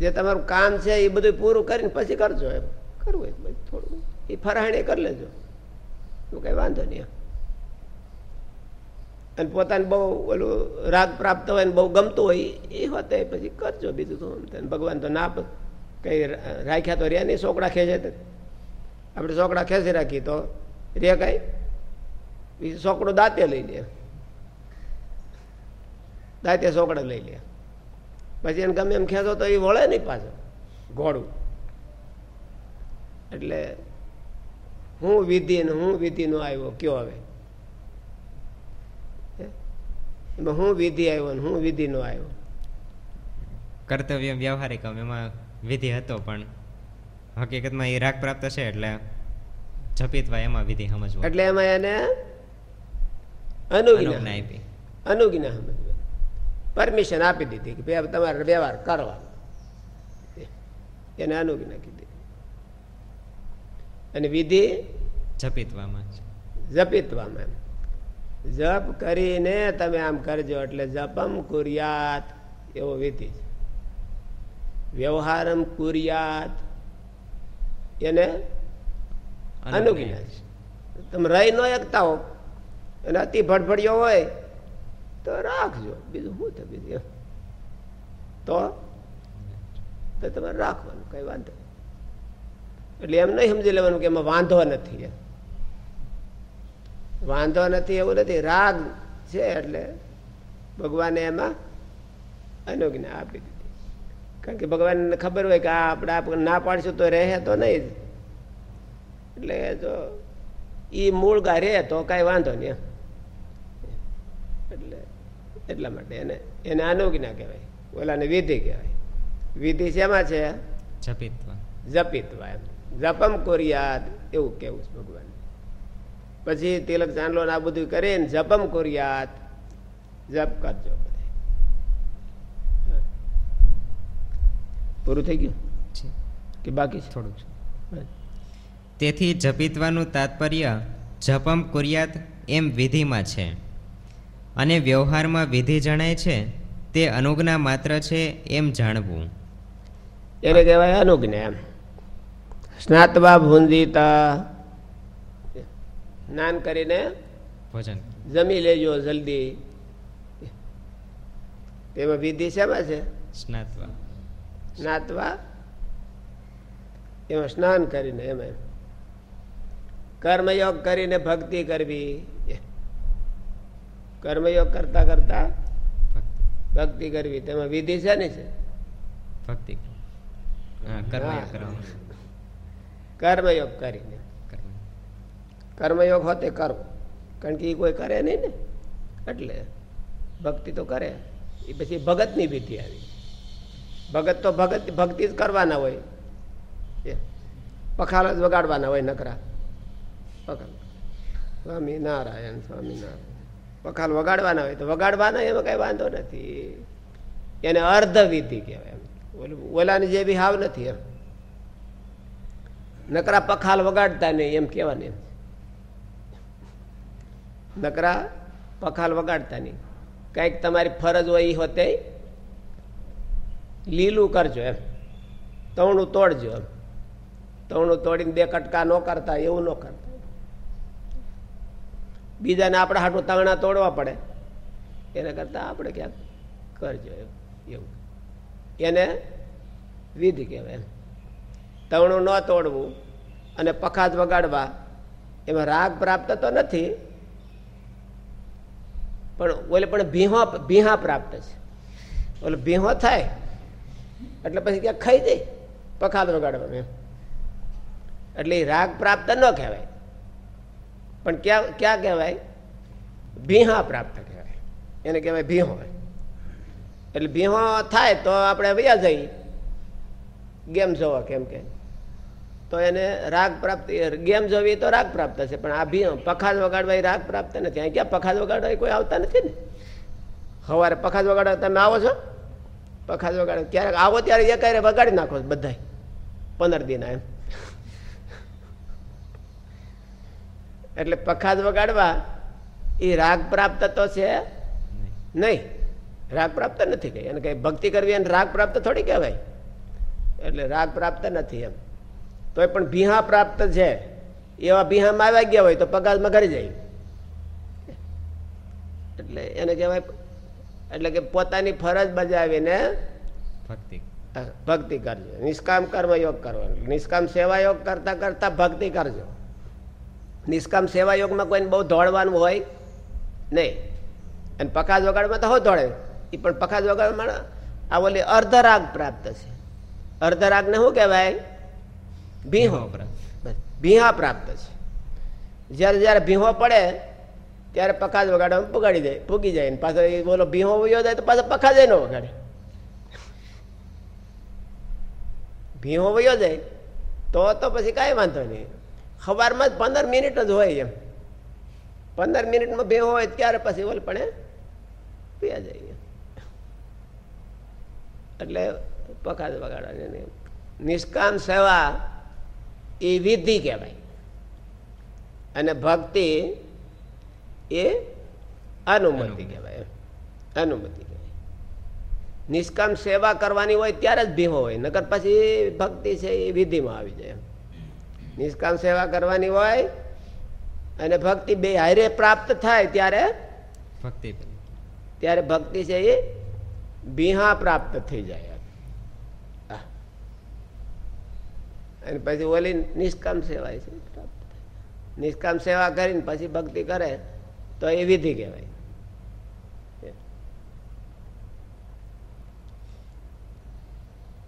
જે તમારું કામ છે એ બધું પૂરું કરીને પછી કરજો એમ. કરવું હોય થોડું, એ ફરાણી કરી લેજો. એવું કઈ વાંધો નહીં અને પોતાને બહુ ઓલું રાગ પ્રાપ્ત હોય ને બહુ ગમતું હોય, એ હોતે પછી કરજો બીજું તો ભગવાન તો ના કંઈ રાખ્યા તો રહ્યા નહીં સોકડા ખેંચે આપણે સોકડા ખેંચી રાખીએ તો. રે કઈ? સોકડું દાંતે લઈ લે દાંતે સોકડે લઈ લે. પછી એને ગમે એમ ખેંચો તો એ વળે નહીં પાછો ઘોડું. એટલે હું વિધિ ને હું વિધિ નો આવ્યો કયો હવે? એમાં હું વિધિ આવ્યો ને હું વિધિનો આવ્યો. કર્તવ્ય વ્યવહારિક એમાં વિધિ હતો પણ હકીકતમાં એ રાગ પ્રાપ્ત છે એટલે જપિતવા એમાં વિધિ સમજવું. એટલે એમાં એને અનુજ્ઞા આપી. અનુજ્ઞા સમજવા. પરમિશન આપી દીધી કે ભાઈ તમારે વ્યવહાર કરવાનો એને અનુજ્ઞા કીધી અને વિધિ? જપિતવામાં જપિતવામાં. જપ કરીને તમે આમ કરજો એટલે જપમ કુર્યાત એવો વિધિ છે. વ્યવહારમ કુર્યાત. એને અનુજ્ઞા છે. તમે રહી ન એકતા હો. અને અતિ ભડભડિયો હોય તો રાખજો બીજું શું થાય બીજું તો તમારે રાખવાનું કઈ વાંધો. એટલે એમ નહીં સમજી લેવાનું કે એમાં વાંધો નથી એમ વાંધો નથી એવું નથી રાગ છે એટલે ભગવાને એમાં અનુજ્ઞા આપી દીધી કારણ કે ભગવાનને ખબર હોય કે આ આપણે આપણે ના પાડશું તો રહે તો નહીં. એટલે જો એ મૂળ ગા રહે તો કાંઈ વાંધો નહીં એટલા માટે એને એને અનુજ્ઞા કહેવાય ઓલાને વિધિ કહેવાય. વિધિ શેમાં છે? જપિતવા. જપિત્વા એમ. જપમ કોરિયાદ એવું કેવું છે ભગવાન. પછી તિલક ચાંદલો આ બધું કરીને જપમ કોરિયાત જપ કરજો પૂરું થઈ ગયું? છે. કે બાકી છે? થોડુંક તેથી જપિતવાનું તાત્પર્ય જપમ કુર્યાત એમ વિધિમાં છે. અને વ્યવહારમાં વિધિ જણાય છે તે અનુજ્ઞા માત્ર છે એમ જાણવું. એને કહેવાય અનુજ્ઞા એમ. સ્નાતવા ભૂંદીતા સ્નાન કરીને ભોજન. જમી લેજો જલ્દી. તેમાં વિધિ શેમાં છે? સ્નાતવા. સ્નાતવા? એમાં સ્નાન કરીને એમાં. કર્મયોગ કરીને ભક્તિ કરવી. કર્મયોગ કરતા કરતા ભક્તિ. કરવી. તેમાં વિધિ છે? ને છે ભક્તિ કર્મયોગ કરીને. કર્મ કર્મયોગ હોતે કરવો. કારણ કે એ કોઈ કરે નહીં ને. એટલે ભક્તિ તો કરે. એ પછી ભગતની વિધિ આવી. ભગત તો ભગત ભક્તિ જ કરવાના હોય. પખાલ જ વગાડવાના હોય નકરા પખાલ. સ્વામી નારાયણ સ્વામી નારાયણ પખાલ વગાડવાના હોય તો વગાડવાના એમાં કઈ વાંધો નથી. એને અર્ધ વિધિ કહેવાય એમ. ઓલું ઓલાની જે બી હાવ નથી એમ. નકરા પખાલ વગાડતા નહીં એમ કહેવાનું એમ. નકરા પખાલ વગાડતા નહીં. કંઈક તમારી ફરજ હોય એ હોતે લીલું કરજો એમ. તવણું તોડજો એમ. તવણું તોડીને બે કટકા ન કરતા, એવું ન કરતા. બીજાને આપણે હાટું તાણા તોડવા પડે. એના કરતાં આપણે ક્યાંક કરજો એવું. એને વિધિ કહેવાય એમ. તવણું ન તોડવું અને પખાત વગાડવા, એમાં રાગ પ્રાપ્ત તો નથી, પણ ઓલે પણ ભીહો, ભીહા પ્રાપ્ત છે. ઓલે ભીહો થાય, એટલે પછી ક્યાંક ખાઈ જાય પખાત વગાડવાનું એમ. એટલે રાગ પ્રાપ્ત ન કહેવાય. પણ ક્યાં ક્યાં કહેવાય? ભીહા પ્રાપ્ત કહેવાય. એને કહેવાય ભીહો. એટલે ભીહો થાય તો આપણે વયા જઈએ. ગેમ જોવા કેમ કે? તો એને રાગ પ્રાપ્ત ગેમ જોવી તો રાગ પ્રાપ્ત છે, પણ આ ભીહો પખાજ વગાડવા રાગ પ્રાપ્ત નથી. અહીં ક્યાં પખાજ વગાડવા કોઈ આવતા નથી ને? સવારે પખાજ વગાડવા તમે આવો છો? પખાજ વગાડવા ક્યારેક આવો ત્યારે એકારે વગાડી નાખો બધા પંદર દિન એમ. એટલે પખાદ વગાડવા એ રાગ પ્રાપ્ત તો છે? નહીં. રાગ પ્રાપ્ત નથી કઈ. એને કઈ ભક્તિ કરવી અને રાગ પ્રાપ્ત થોડી કહેવાય. એટલે રાગ પ્રાપ્ત નથી એમ. તોય પણ ભીહા પ્રાપ્ત છે. એવા ભીહામાં આવ્યા ગયા હોય તો પગારમાં ઘરે જાય. એટલે એને કહેવાય એટલે કે પોતાની ફરજ બજાવીને ભક્તિ. ભક્તિ કરજો. નિષ્કામ કર્મ યોગ કરવાનો. નિષ્કામ સેવા યોગ કરતા કરતા ભક્તિ કરજો. નિષ્કામ સેવા યોગમાં કોઈને બહુ દોડવાનું હોય નહીં. અને પખાજ વગાડમાં તો હો દોડે. એ પણ પખાજ વગાડમાં આ ઓલી અર્ધરાગ પ્રાપ્ત છે. અર્ધરાગને શું કહેવાય? ભીહો બસ, ભીહા પ્રાપ્ત છે. જ્યારે જ્યારે ભીહો પડે ત્યારે પખાજ વગાડવામાં પુગાડી જાય પૂગી જાય. ને પાછો એ બોલો ભીહો વયો જાય તો પાછો પખાજ ન વગાડે. ભીહો વયો જાય તો તો પછી કાંઈ વાંધો નહીં. સવારમાં જ પંદર મિનિટ જ હોય એમ. પંદર મિનિટમાં બે હોય ત્યારે પછી ઓલ પણ પીયા જઈએ એટલે પખાજ વગાડવાની. નિષ્કામ સેવા એ વિધિ કહેવાય. અને ભક્તિ એ અનુમતિ કહેવાય અનુમતિ કહેવાય. નિષ્કામ સેવા કરવાની હોય ત્યારે જ ભીહો હોય, નકર પછી ભક્તિ છે એ વિધિમાં આવી જાય નિષ્કામ સેવા કરવાની હોય અને ભક્તિ બે હારે પ્રાપ્ત થાય ત્યારે ભક્તિ ત્યારે ભક્તિ છે એ બિહા પ્રાપ્ત થઈ જાય. અને પછી ઓલી નિષ્કામ સેવા છે પ્રાપ્ત નિષ્કામ સેવા કરીને પછી ભક્તિ કરે તો એ વિધિ કહેવાય.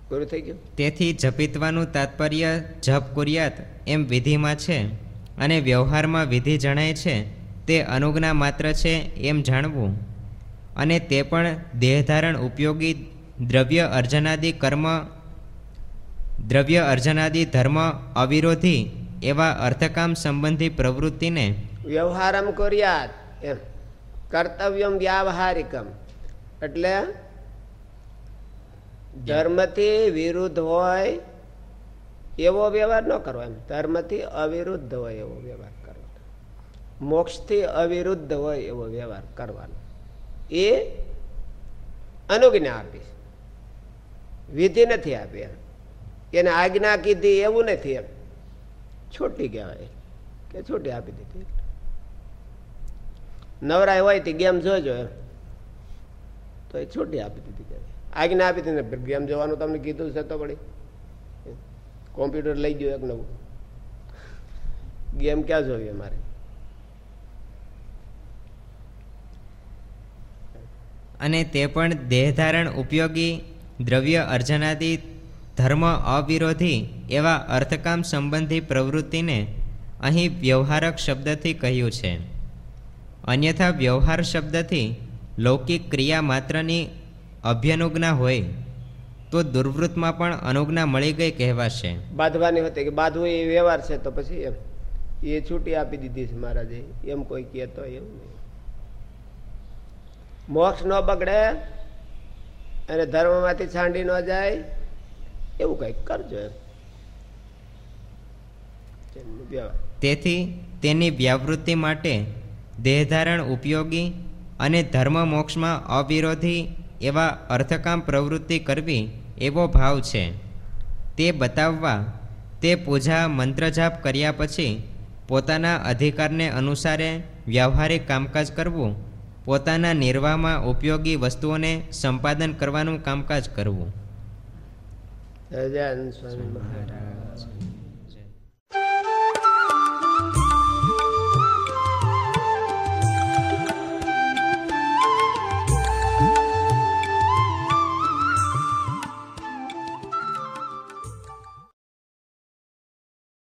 પૂરું થઈ ગયું? તેથી જપિતવાનું તાત્પર્ય જપ કુર્યાત એમ વિધિમાં છે અને વ્યવહારમાં વિધિ જણાય છે, તે અનુજ્ઞા માત્ર છે એમ જાણવું. અને તે પણ દેહધારણ ઉપયોગી દ્રવ્ય અર્જનાદિ કર્મ, દ્રવ્ય અર્જનાદિ ધર્મ અવિરોધી એવા અર્થકામ સંબંધી પ્રવૃત્તિને વ્યવહારમ કર્યાત, એમ. કર્તવ્યમ વ્યાવહારિકમ. એટલે ધર્મથી વિરુદ્ધ હોય એવો વ્યવહાર ન કરવો એમ. ધર્મથી અવિરુદ્ધ હોય એવો વ્યવહાર કરવાનો. મોક્ષથી અવિરુદ્ધ હોય એવો વ્યવહાર કરવાનો. એ અનુજ્ઞા આપી વિધિ નથી આપી એમ. એને આજ્ઞા કીધી એવું નથી એમ. છૂટી કહેવાય કે છૂટી આપી દીધી નવરાય હોય તે ગેમ જોજો એમ. તો એ છૂટી આપી દીધી કહેવાય આજ્ઞા આપી દીધી ગેમ જોવાનું તમને કીધું છે તો પડી કોમ્પ્યુટર લઈ ગયો એક નવું. ગેમ ક્યાં જોઈએ મારે અને તે પણ દેહધારણ ઉપયોગી દ્રવ્ય અર્જનાદિ ધર્મ અવિરોધી એવા અર્થકામ સંબંધી પ્રવૃત્તિને અહીં વ્યવહારક શબ્દથી કહ્યું છે. અન્યથા વ્યવહાર શબ્દથી લૌકિક ક્રિયા માત્રની અભ્યનુજ્ઞા હોય. તો દુર્વૃતમાં પણ અનુજ્ઞા મળી ગઈ કહેવાશે. બાંધવાની હતી કે બાંધવું એ વ્યવહાર છે તો પછી એમ. એ છૂટી આપી દીધી છે મહારાજે. એમ કોઈ કહેતો એવું નહીં. મોક્ષ ન બગડે અને ધર્મમાંથી છાંડી ન જાય એવું કંઈક કરજો એમ. તેથી તેની વ્યાવૃત્તિ માટે દેહધારણ ઉપયોગી અને ધર્મ મોક્ષમાં અવિરોધી એવા અર્થકામ પ્રવૃત્તિ કરવી એવો ભાવ છે. તે બતાવવા, તે પૂજા મંત્રજાપ કર્યા પછી પોતાના અધિકારને અનુસારે વ્યવહારિક કામકાજ કરવું, પોતાના નિર્વાહમાં ઉપયોગી વસ્તુઓને સંપાદન કરવાનું કામકાજ કરવું. સ્વામી મહારાજ.